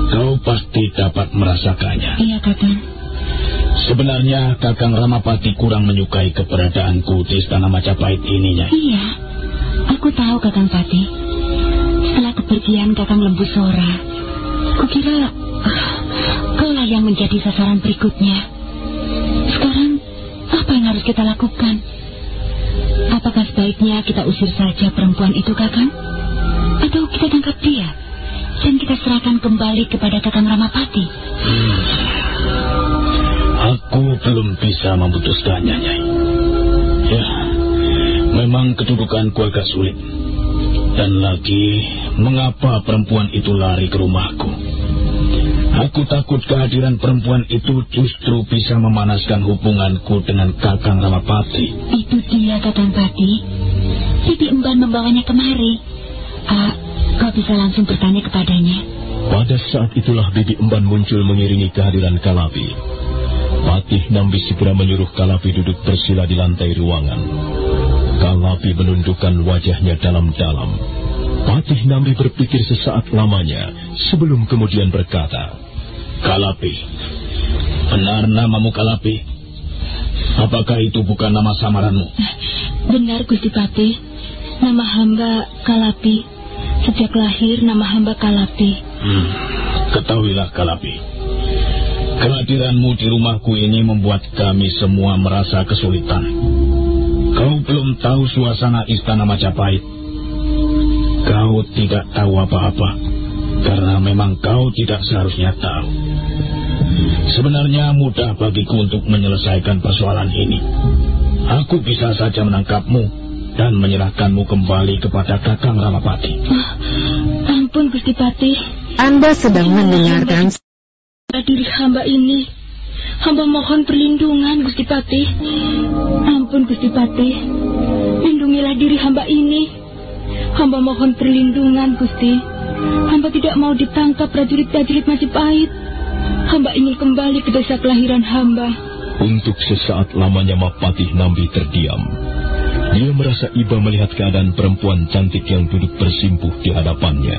kau pasti dapat merasakannya. Iya, Kakang. Sebenarnya Kakang Ramapati kurang menyukai keberadaanku di Istana Majapahit ini, Nyai. Iya, aku tahu Kakang Pati. Setelah kepergian Kakang Lembu Sora, kukira kaulah yang menjadi sasaran berikutnya. Sekarang, apa yang harus kita lakukan? Apakah sebaiknya kita usir saja perempuan itu, Kakang? Atau kita tangkap dia dan kita serahkan kembali kepada Kakang Ramapati? Hmm. Aku belum bisa memutuskannya, Nyai. Ya, memang kedudukanku agak sulit. Dan lagi, mengapa perempuan itu lari ke rumahku? Aku takut kehadiran perempuan itu justru bisa memanaskan hubunganku dengan Kakang Ramapati. Itu dia, Kakang Pati. Bibi Emban membawanya kemari. Ah, kau bisa langsung bertanya kepadanya. Pada saat itulah Bibi Emban muncul mengiringi kehadiran Kalapi. Patih Nambi segera menyuruh Kalapi duduk bersila di lantai ruangan. Kalapi menundukkan wajahnya dalam-dalam. Patih Nambi berpikir sesaat lamanya sebelum kemudian berkata, Kalapi, benar namamu Kalapi? Apakah itu bukan nama samaranmu? Benar, Gusti Patih. Nama hamba Kalapi. Sejak lahir nama hamba Kalapi. Hmm, ketahuilah Kalapi. Kehadiranmu di rumahku ini membuat kami semua merasa kesulitan. Kau belum tahu suasana istana Majapahit. Kau tidak tahu apa-apa, karena memang kau tidak seharusnya tahu. Sebenarnya mudah bagiku untuk menyelesaikan persoalan ini. Aku bisa saja menangkapmu dan menyerahkanmu kembali kepada Kakang Ramapati. Oh, ampun Gusti Patih. Anda sedang mendengarkan diri hamba ini. Hamba mohon perlindungan, Gusti Patih. Ampun, Gusti Patih. Lindungilah diri hamba ini. Hamba mohon perlindungan, Gusti. Hamba tidak mau ditangkap prajurit-prajurit Majapahit. Hamba ingin kembali ke desa kelahiran hamba. Untuk sesaat lamanya Mapatih Nambi terdiam. Dia merasa iba melihat keadaan perempuan cantik yang duduk bersimpuh di hadapannya.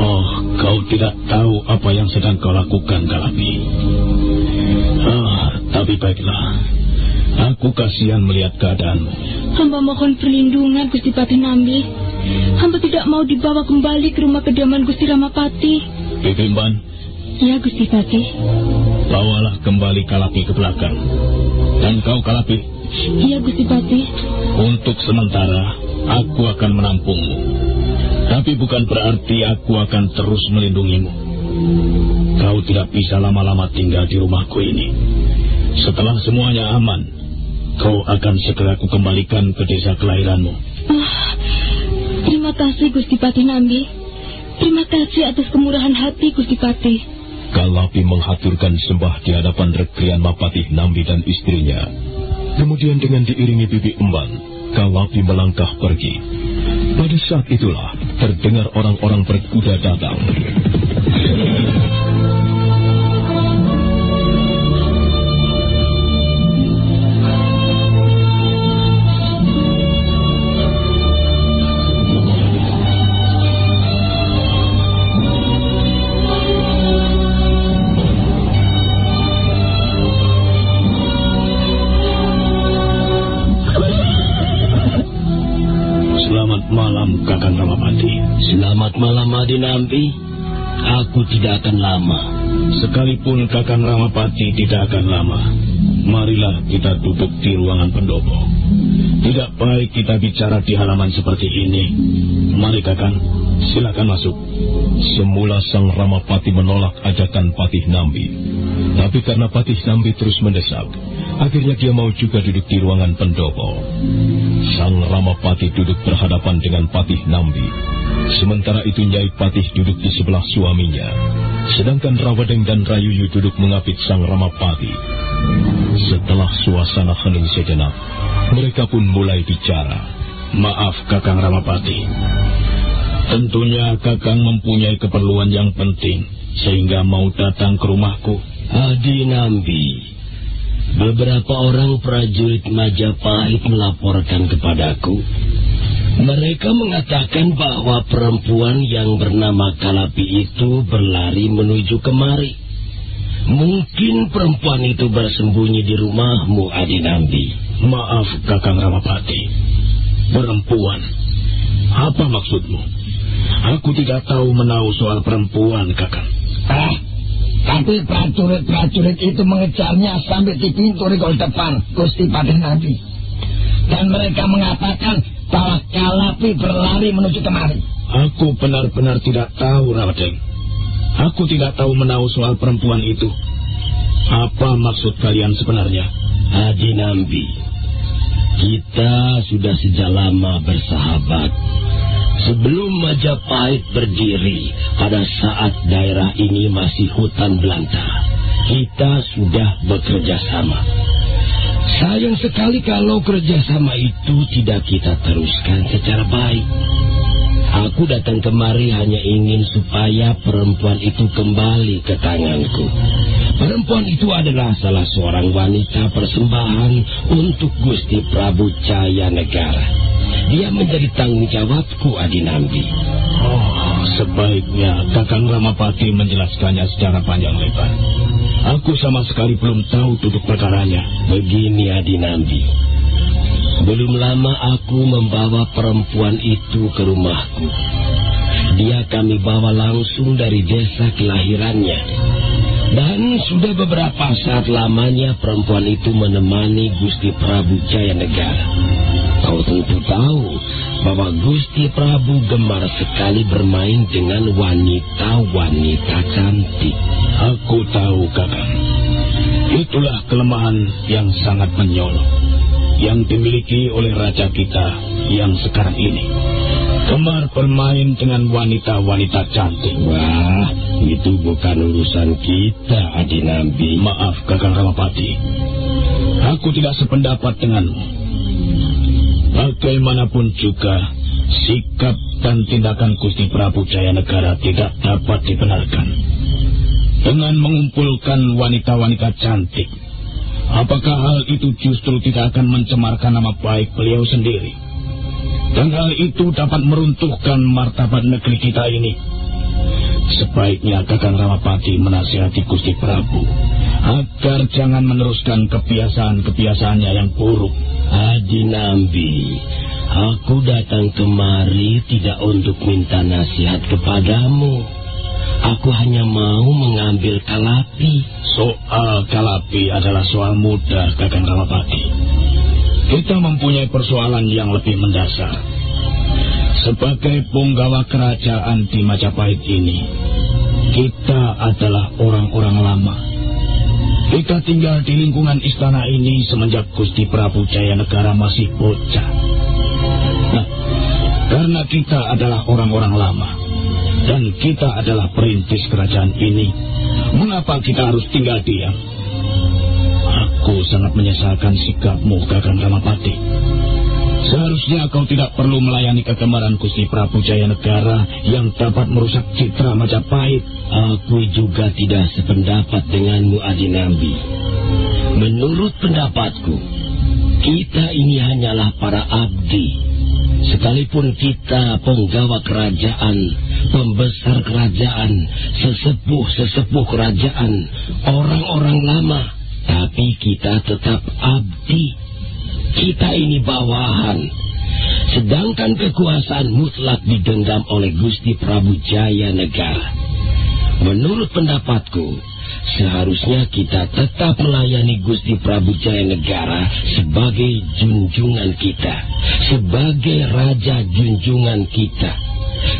Oh, kau tidak tahu apa yang sedang kau lakukan, Kalapi. Tapi baiklah. Aku kasihan melihat keadaanmu. Hamba mohon perlindungan, Gusti Patih Nambi. Hamba tidak mau dibawa kembali ke rumah kediaman Gusti Ramapati. Bibimban, Ya, Gusti Patih. bawalah kembali Kalapi ke belakang. Dan kau, Kalapi, Iya, Gusti Patih. untuk sementara aku akan menampungmu. Tapi bukan berarti aku akan terus melindungimu. Kau tidak bisa lama-lama tinggal di rumahku ini. Setelah semuanya aman, kau akan segera kukembalikan ke desa kelahiranmu. Ah, terima kasih, Gusti Patih Nambi. Terima kasih atas kemurahan hati, Gusti Patih. Kalapi menghaturkan sembah di hadapan Rekrian Mapatih Nambi dan istrinya. Kemudian dengan diiringi bibi emban, Kalapi melangkah pergi. Pada saat itulah terdengar orang-orang berkuda datang. Nampi. Aku tidak akan lama. Sekalipun Kakang Ramapati tidak akan lama, marilah kita duduk di ruangan pendopo. Tidak baik kita bicara di halaman seperti ini. Mari Kakang, silakan masuk. Semula Sang Ramapati menolak ajakan Patih Nambi. Tapi karena Patih Nambi terus mendesak, akhirnya dia mau juga duduk di ruangan pendopo. Sang Ramapati duduk berhadapan dengan Patih Nambi. Sementara itu Nyai Patih duduk di sebelah suaminya. Sedangkan Rawadeng dan Rayuyu duduk mengapit Sang Ramapati. Setelah suasana hening sejenak, mereka pun mulai bicara. Maaf Kakang Ramapati. Tentunya Kakang mempunyai keperluan yang penting sehingga mau datang ke rumahku. Adi Nambi, beberapa orang prajurit Majapahit melaporkan kepadaku. Mereka mengatakan bahwa perempuan yang bernama Kalapi itu berlari menuju kemari. Mungkin perempuan itu bersembunyi di rumahmu, Adi Nambi. Maaf, Kakang Ramapati. Perempuan. Apa maksudmu? Aku tidak tahu menahu soal perempuan, Kakang. Ah, tapi prajurit-prajurit itu mengejarnya sampai di pintu rigol depan Gusti Patih Nabi. Dan mereka mengatakan bahwa Kalapi berlari menuju kemari. Aku benar-benar tidak tahu, Rawadeng. Aku tidak tahu menahu soal perempuan itu. Apa maksud kalian sebenarnya? Adi Nambi, kita sudah sejak lama bersahabat. Sebelum Majapahit berdiri pada saat daerah ini masih hutan belanta, kita sudah bekerja sama. Sayang sekali kalau kerjasama itu tidak kita teruskan secara baik. Aku datang kemari hanya ingin supaya perempuan itu kembali ke tanganku. Perempuan itu adalah salah seorang wanita persembahan untuk Gusti Prabu Caya Negara. Dia menjadi tanggung jawabku, Adi Nambi. Oh, sebaiknya Kakang Ramapati menjelaskannya secara panjang lebar. Aku sama sekali belum tahu duduk perkaranya. Begini, Adi Nambi. Belum lama aku membawa perempuan itu ke rumahku. Dia kami bawa langsung dari desa kelahirannya. Dan sudah beberapa saat lamanya perempuan itu menemani Gusti Prabu Jaya Negara. Kau tentu tahu bahwa Gusti Prabu gemar sekali bermain dengan wanita-wanita cantik. Aku tahu, Kakang. Itulah kelemahan yang sangat menyolok yang dimiliki oleh raja kita yang sekarang ini. Gemar bermain dengan wanita-wanita cantik. Wah, itu bukan urusan kita, Adi Nabi. Maaf, Kakang Ramapati. Aku tidak sependapat denganmu. Bagaimanapun juga, sikap dan tindakan Gusti Prabu Jaya Negara tidak dapat dibenarkan. Dengan mengumpulkan wanita-wanita cantik, apakah hal itu justru tidak akan mencemarkan nama baik beliau sendiri? Dan hal itu dapat meruntuhkan martabat negeri kita ini. Sebaiknya Kakang Ramapati menasihati Gusti Prabu agar jangan meneruskan kebiasaan-kebiasaannya yang buruk. Adi Nambi, aku datang kemari tidak untuk minta nasihat kepadamu. Aku hanya mau mengambil kalapi. Soal kalapi adalah soal mudah, Kakang Ramapati. Kita mempunyai persoalan yang lebih mendasar. Sebagai punggawa kerajaan di Majapahit ini, kita adalah orang-orang lama. Kita tinggal di lingkungan istana ini semenjak Gusti Prabu Jaya Negara masih bocah. Nah, karena kita adalah orang-orang lama, dan kita adalah perintis kerajaan ini, mengapa kita harus tinggal diam? Aku sangat menyesalkan sikapmu, Kakang Ramapati. Seharusnya kau tidak perlu melayani kegemaran Gusti Prabu Jaya Negara yang dapat merusak citra Majapahit. Aku juga tidak sependapat denganmu, Adi Nambi. Menurut pendapatku, kita ini hanyalah para abdi. Sekalipun kita penggawa kerajaan, pembesar kerajaan, sesepuh-sesepuh kerajaan, orang-orang lama, tapi kita tetap abdi. Kita ini bawahan. Sedangkan kekuasaan mutlak digenggam oleh Gusti Prabu Jaya Negara. Menurut pendapatku, seharusnya kita tetap melayani Gusti Prabu Jaya Negara sebagai junjungan kita, sebagai raja junjungan kita.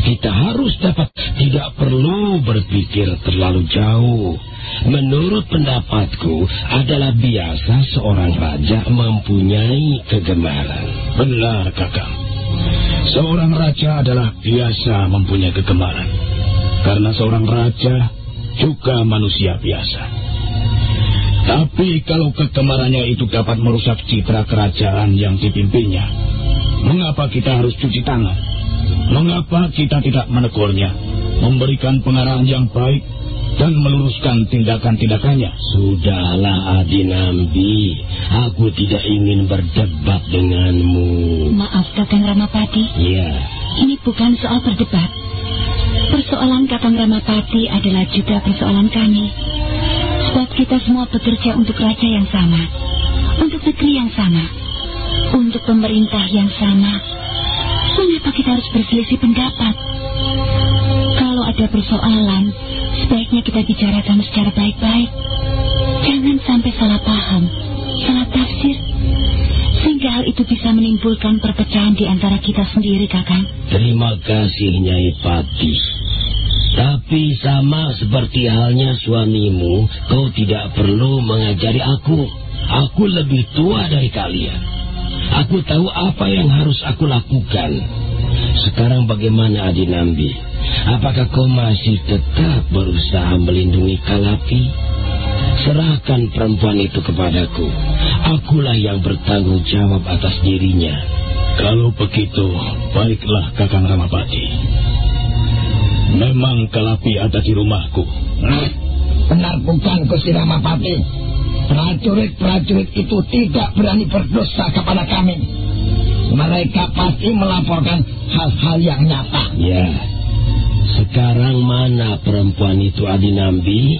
Kita harus dapat tidak perlu berpikir terlalu jauh. Menurut pendapatku adalah biasa seorang raja mempunyai kegemaran. Benar, kakak. Seorang raja adalah biasa mempunyai kegemaran. Karena seorang raja juga manusia biasa. Tapi kalau kegemarannya itu dapat merusak citra kerajaan yang dipimpinnya, mengapa kita harus cuci tangan? Mengapa kita tidak menegurnya, memberikan pengarahan yang baik, dan meluruskan tindakan-tindakannya? Sudahlah Adi Nambi, aku tidak ingin berdebat denganmu. Maaf Kakang Ramapati. Ya. Ini bukan soal berdebat. Persoalan Kakang Ramapati adalah juga persoalan kami. Sebab kita semua bekerja untuk raja yang sama, untuk negeri yang sama, untuk pemerintah yang sama. Mengapa kita harus berselisih pendapat? Kalau ada persoalan, sebaiknya kita bicarakan secara baik-baik. Jangan sampai salah paham, salah tafsir. Sehingga hal itu bisa menimbulkan perpecahan di antara kita sendiri, Kakang. Terima kasih Nyai Patih. Tapi sama seperti halnya suamimu, kau tidak perlu mengajari aku. Aku lebih tua dari kalian. Aku tahu apa yang harus aku lakukan. Sekarang bagaimana Adi Nambi? Apakah kau masih tetap berusaha melindungi Kalapi? Serahkan perempuan itu kepadaku. Akulah yang bertanggung jawab atas dirinya. Kalau begitu, baiklah Kakang Ramapati. Memang Kalapi ada di rumahku. Benar bukan Gusti Ramapati? Prajurit-prajurit itu tidak berani berdosa kepada kami. Mereka pasti melaporkan hal-hal yang nyata. Ya. Sekarang mana perempuan itu Adi Nambi?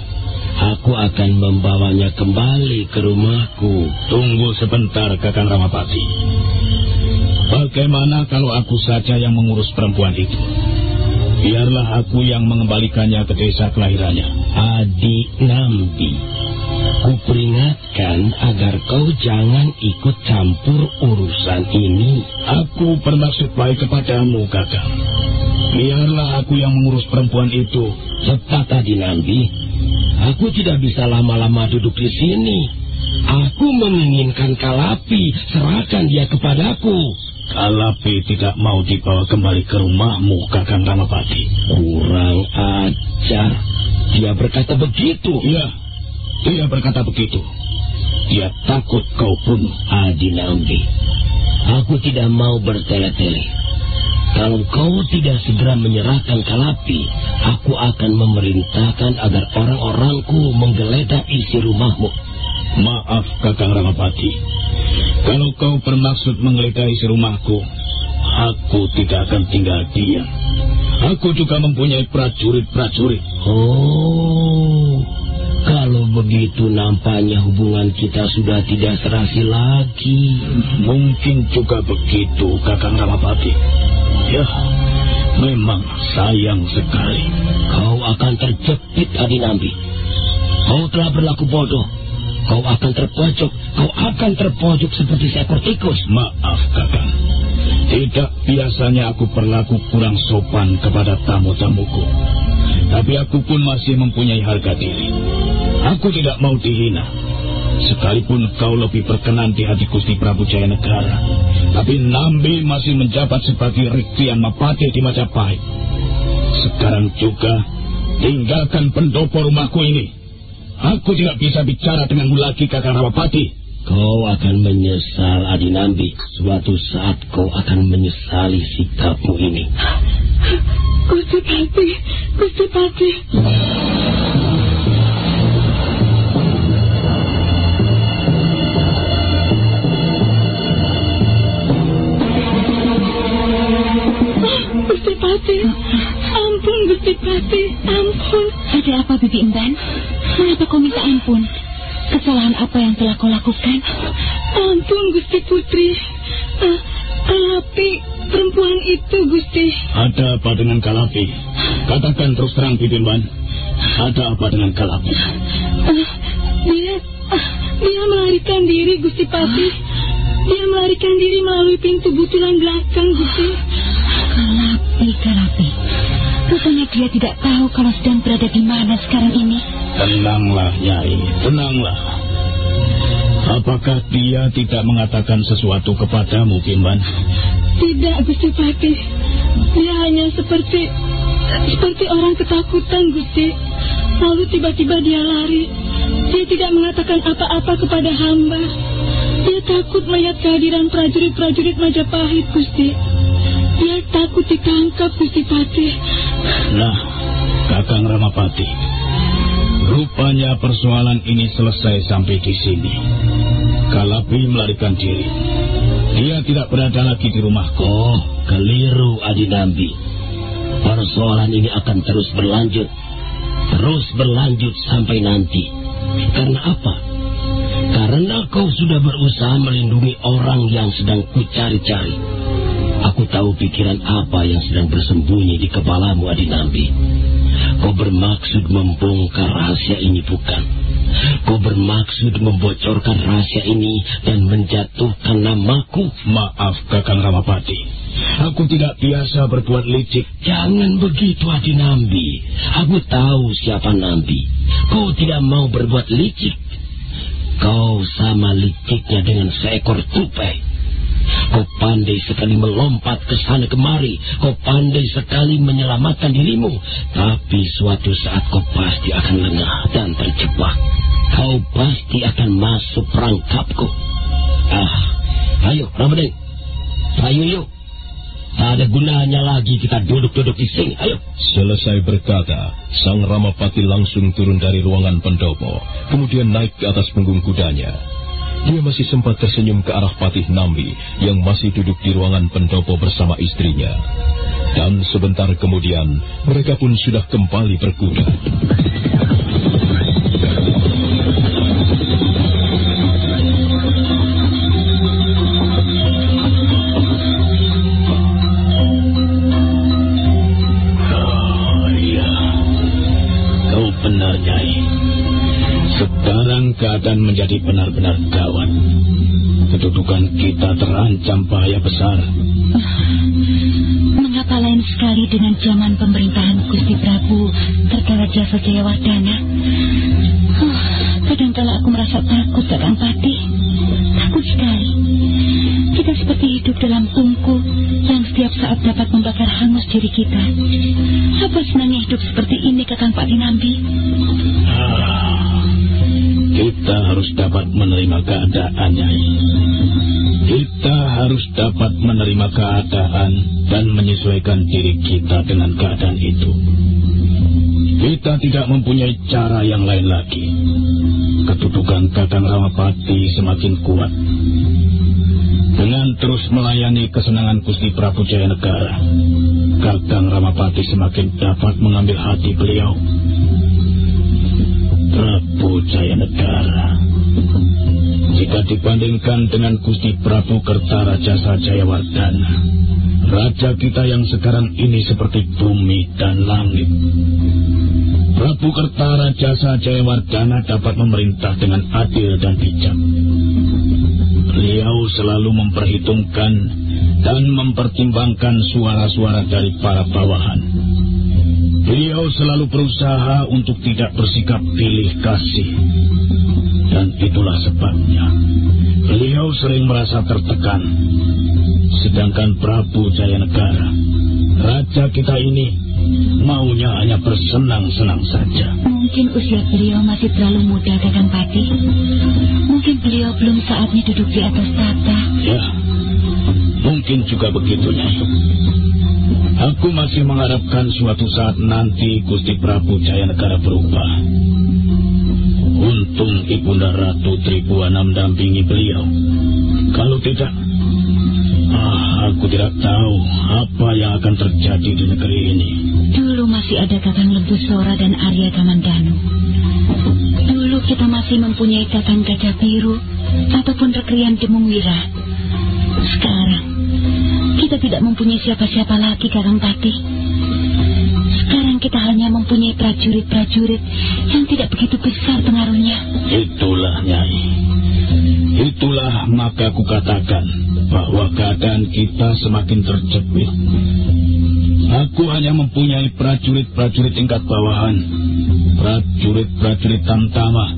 Aku akan membawanya kembali ke rumahku. Tunggu sebentar, Kakang Ramapati. Bagaimana kalau aku saja yang mengurus perempuan itu? Biarlah aku yang mengembalikannya ke desa kelahirannya. Adi Nambi. Kuperingatkan agar kau jangan ikut campur urusan ini. Aku bermaksud baik kepadamu, kakak. Biarlah aku yang mengurus perempuan itu. Cepat tadi, Nambi. Aku tidak bisa lama-lama duduk di sini. Aku menginginkan Kalapi. Serahkan dia kepadaku. Kalapi tidak mau dibawa kembali ke rumahmu, Kakang Ramapati. Kurang ajar. Dia berkata begitu. Iya, dia berkata begitu. Dia takut kau bunuh. Adi Nambi. Aku tidak mau bertele-tele. Kalau kau tidak segera menyerahkan Kalapi, aku akan memerintahkan agar orang-orangku menggeledah isi rumahmu. Maaf, Kakang Ramapati. Kalau kau bermaksud menggeledah isi rumahku, aku tidak akan tinggal diam. Aku juga mempunyai prajurit-prajurit. Oh, kalau begitu nampaknya hubungan kita sudah tidak serasi lagi. Mungkin juga begitu, Kakang Ramapati. Ya, memang sayang sekali. Kau akan terjepit, Adi Nambi. Kau telah berlaku bodoh. Kau akan terpojok. Kau akan terpojok seperti seekor tikus. Maaf, Kakang. Tidak biasanya aku berlaku kurang sopan kepada tamu-tamuku. Tapi aku pun masih mempunyai harga diri. Aku tidak mau dihina. Sekalipun kau lebih berkenan di hati Gusti Prabu Jaya Negara. Tapi Nambi masih menjabat sebagai Riktian Mapate di Majapahit. Sekarang juga, tinggalkan pendopo rumahku ini. Aku tidak bisa bicara denganmu lagi, kakak Rawapati. Kau akan menyesal, Adi Nambi. Suatu saat kau akan menyesali sikapmu ini. Gusti Pati, Gusti Pati. Gusti Pati, ampun Gusti Pati, ampun. Ada apa, Bibi Emban? Kenapa kau minta ampun? Kesalahan apa yang telah kau lakukan? Ampun Gusti Putri. Itu, Gusti. Ada apa dengan Kalapi? Katakan terus terang, Pidinwan. Ada apa dengan Kalapi? Uh, dia, uh, dia melarikan diri, Gusti Pati. Dia melarikan diri melalui pintu butulan belakang, Gusti. Kalapi, Kalapi. Rupanya dia tidak tahu kalau sedang berada di mana sekarang ini. Tenanglah, Nyai. Tenanglah. Apakah dia tidak mengatakan sesuatu kepadamu, Kimban? Tidak, Gusti Pati. Dia hanya seperti seperti orang ketakutan, Gusti. Lalu tiba-tiba dia lari. Dia tidak mengatakan apa-apa kepada hamba. Dia takut melihat kehadiran prajurit-prajurit Majapahit, Gusti. Dia takut ditangkap, Gusti Pati. Nah, Kakang Ramapati. Rupanya persoalan ini selesai sampai di sini. Kalapi melarikan diri. Dia tidak berada lagi di rumahku. Oh, keliru Adinambi. Persoalan ini akan terus berlanjut. Terus berlanjut sampai nanti. Karena apa? Karena kau sudah berusaha melindungi orang yang sedang kucari-cari. Aku tahu pikiran apa yang sedang bersembunyi di kepalamu, Adinambi. Kau bermaksud membongkar rahasia ini, bukan? Kau bermaksud membocorkan rahasia ini dan menjatuhkan namaku? Maaf, Kakang Ramapati. Aku tidak biasa berbuat licik. Jangan begitu, Adinambi. Aku tahu siapa Nambi. Kau tidak mau berbuat licik. Kau sama liciknya dengan seekor tupai. Kau pandai sekali melompat ke sana kemari. Kau pandai sekali menyelamatkan dirimu. Tapi suatu saat kau pasti akan lengah dan terjebak. Kau pasti akan masuk perangkapku. Ah, ayo, Ramadhan. Ayo, yuk. Tak ada gunanya lagi kita duduk-duduk di sini. Ayo. Selesai berkata, Sang Ramapati langsung turun dari ruangan pendopo, kemudian naik ke atas punggung kudanya. Dia masih sempat tersenyum ke arah Patih Nambi yang masih duduk di ruangan pendopo bersama istrinya. Dan sebentar kemudian, mereka pun sudah kembali berkuda. Keadaan menjadi benar-benar gawat. Kedudukan kita terancam bahaya besar. Mengapa lain sekali dengan zaman pemerintahan Gusti Prabu Terkala Jasa Jayawardana? Oh, kadangkala aku merasa takut, Kakang Pati. Takut sekali. Kita seperti hidup dalam tungku yang setiap saat dapat membakar hangus diri kita. Apa senangnya hidup seperti ini, Kakang Pati Nambi? Ah, kita harus dapat menerima keadaan, Nyai. Kita harus dapat menerima keadaan dan menyesuaikan diri kita dengan keadaan itu. Kita tidak mempunyai cara yang lain lagi. Kedudukan Kakang Ramapati semakin kuat. Dengan terus melayani kesenangan Gusti Prabu Jaya Negara, Kakang Ramapati semakin dapat mengambil hati beliau. Jaya Negara. Jika dibandingkan dengan Gusti Prabu Kertara Jasa Jayawardana, raja kita yang sekarang ini seperti bumi dan langit. Prabu Kertara Jasa Jayawardana dapat memerintah dengan adil dan bijak. Beliau selalu memperhitungkan dan mempertimbangkan suara-suara dari para bawahan. Beliau selalu berusaha untuk tidak bersikap pilih kasih. Dan itulah sebabnya beliau sering merasa tertekan. Sedangkan Prabu Jayanegara, raja kita ini, maunya hanya bersenang-senang saja. Mungkin usia beliau masih terlalu muda, Kakang Pati. Mungkin beliau belum saatnya duduk di atas tahta. Ya, mungkin juga begitu, Nyai. Aku masih mengharapkan suatu saat nanti Gusti Prabu Jayanegara berubah. Untung Ibunda Ratu Tribuana mendampingi beliau. Kalau tidak, ah, aku tidak tahu apa yang akan terjadi di negeri ini. Dulu masih ada Kakang Lembu Sora dan Arya Kamandanu. Dulu kita masih mempunyai Kakang Gajah Biru ataupun Rekrian Demung Wira. Sekarang, kita tidak mempunyai siapa-siapa lagi, Kakang Patih. Sekarang kita hanya mempunyai prajurit-prajurit yang tidak begitu besar pengaruhnya. Itulah, Nyai. Itulah maka kukatakan bahwa keadaan kita semakin terjepit. Aku hanya mempunyai prajurit-prajurit tingkat bawahan, prajurit-prajurit tamtama.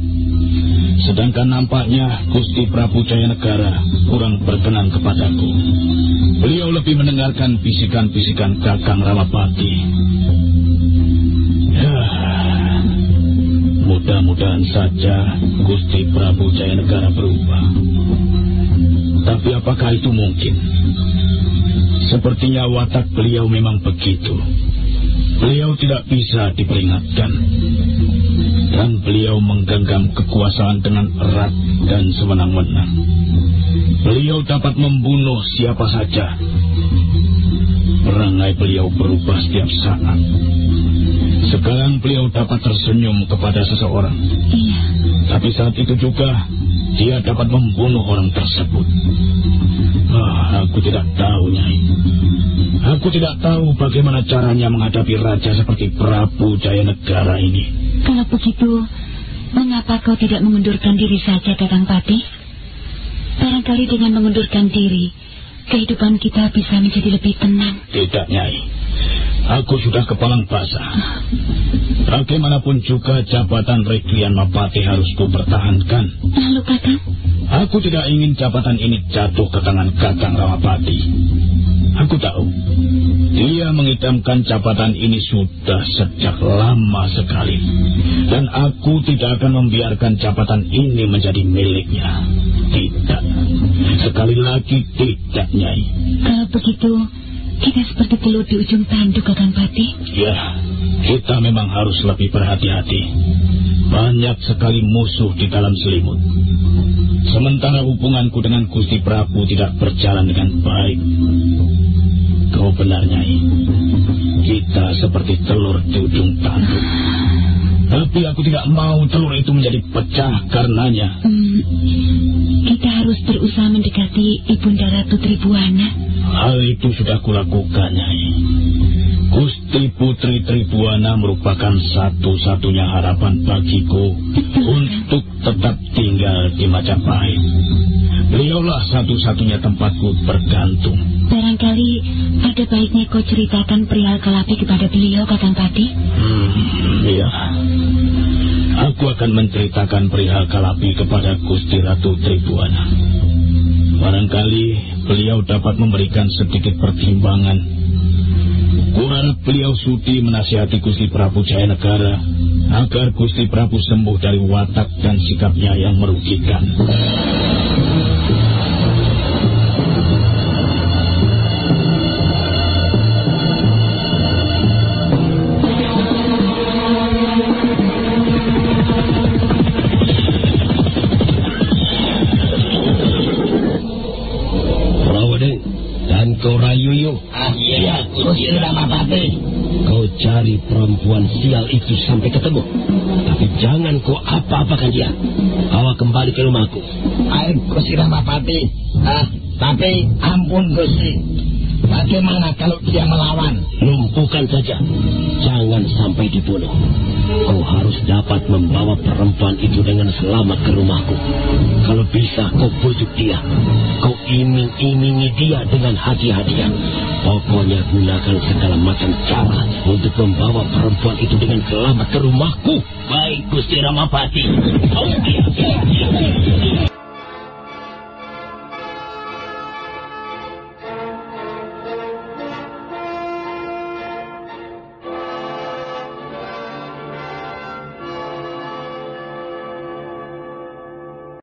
Sedangkan nampaknya Gusti Prabu Jaya Negara kurang berkenan kepadaku. Beliau lebih mendengarkan bisikan-bisikan Kakang Ramapati. Ya, mudah-mudahan saja Gusti Prabu Jaya Negara berubah. Tapi apakah itu mungkin? Sepertinya watak beliau memang begitu. Beliau tidak bisa diperingatkan. Dan beliau menggenggam kekuasaan dengan erat dan sewenang-wenang. Beliau dapat membunuh siapa saja. Perangai beliau berubah setiap saat. Sekarang beliau dapat tersenyum kepada seseorang. Iya. Tapi saat itu juga dia dapat membunuh orang tersebut. Ah, aku tidak tahu, Nyai. Aku tidak tahu bagaimana caranya menghadapi raja seperti Prabu Jaya Negara ini. Kalau begitu, mengapa kau tidak mengundurkan diri saja, Kakang Patih? Barangkali dengan mengundurkan diri, kehidupan kita bisa menjadi lebih tenang. Tidak, Nyai. Aku sudah kepalang basah. Bagaimanapun juga jabatan Reklian Mapati harus kupertahankan. Lalu, Kakang? Aku tidak ingin jabatan ini jatuh ke tangan Kakang Ramapati. Aku tahu. Dia mengidamkan jabatan ini sudah sejak lama sekali. Dan aku tidak akan membiarkan jabatan ini menjadi miliknya. Tidak. Sekali lagi tidak, Nyai. Kalau begitu, kita seperti telur di ujung tanduk, Kakang Patih. Ya, kita memang harus lebih berhati-hati. Banyak sekali musuh di dalam selimut. Sementara hubunganku dengan Gusti Prabu tidak berjalan dengan baik. Kau benar, Nyai. Kita seperti telur di ujung tanduk. Tapi aku tidak mau telur itu menjadi pecah karenanya. Hmm, kita harus berusaha mendekati Ibunda Ratu Tribuana. Hal itu sudah kulakukan, Nyai. Gusti Putri Tribuana merupakan satu-satunya harapan bagiku untuk tetap tinggal di Majapahit. Beliaulah satu-satunya tempatku bergantung. Barangkali ada baiknya kau ceritakan perihal Kalapi kepada beliau, Kakang Patih. Hmm, iya. Aku akan menceritakan perihal Kalapi kepada Gusti Ratu Tribuana. Barangkali beliau dapat memberikan sedikit pertimbangan Kuharap beliau sudi menasihati Gusti Prabu Jaya Negara agar Gusti Prabu sembuh dari watak dan sikapnya yang merugikan. Perempuan sial itu sampai ketemu. Tapi jangan kau apa-apakan dia. Bawa kembali ke rumahku. Ayo, Gusti Ramapati. Ah, tapi ampun, Gusti. Bagaimana kalau dia melawan? Lumpuhkan saja. Jangan sampai dibunuh. Kau harus dapat membawa perempuan itu dengan selamat ke rumahku. Kalau bisa kau bujuk dia. Kau iming-imingi dia dengan hadiah-hadiah. Pokoknya gunakan segala macam cara untuk membawa perempuan itu dengan selamat ke rumahku. Baik, Gusti Ramapati. Oh, iya.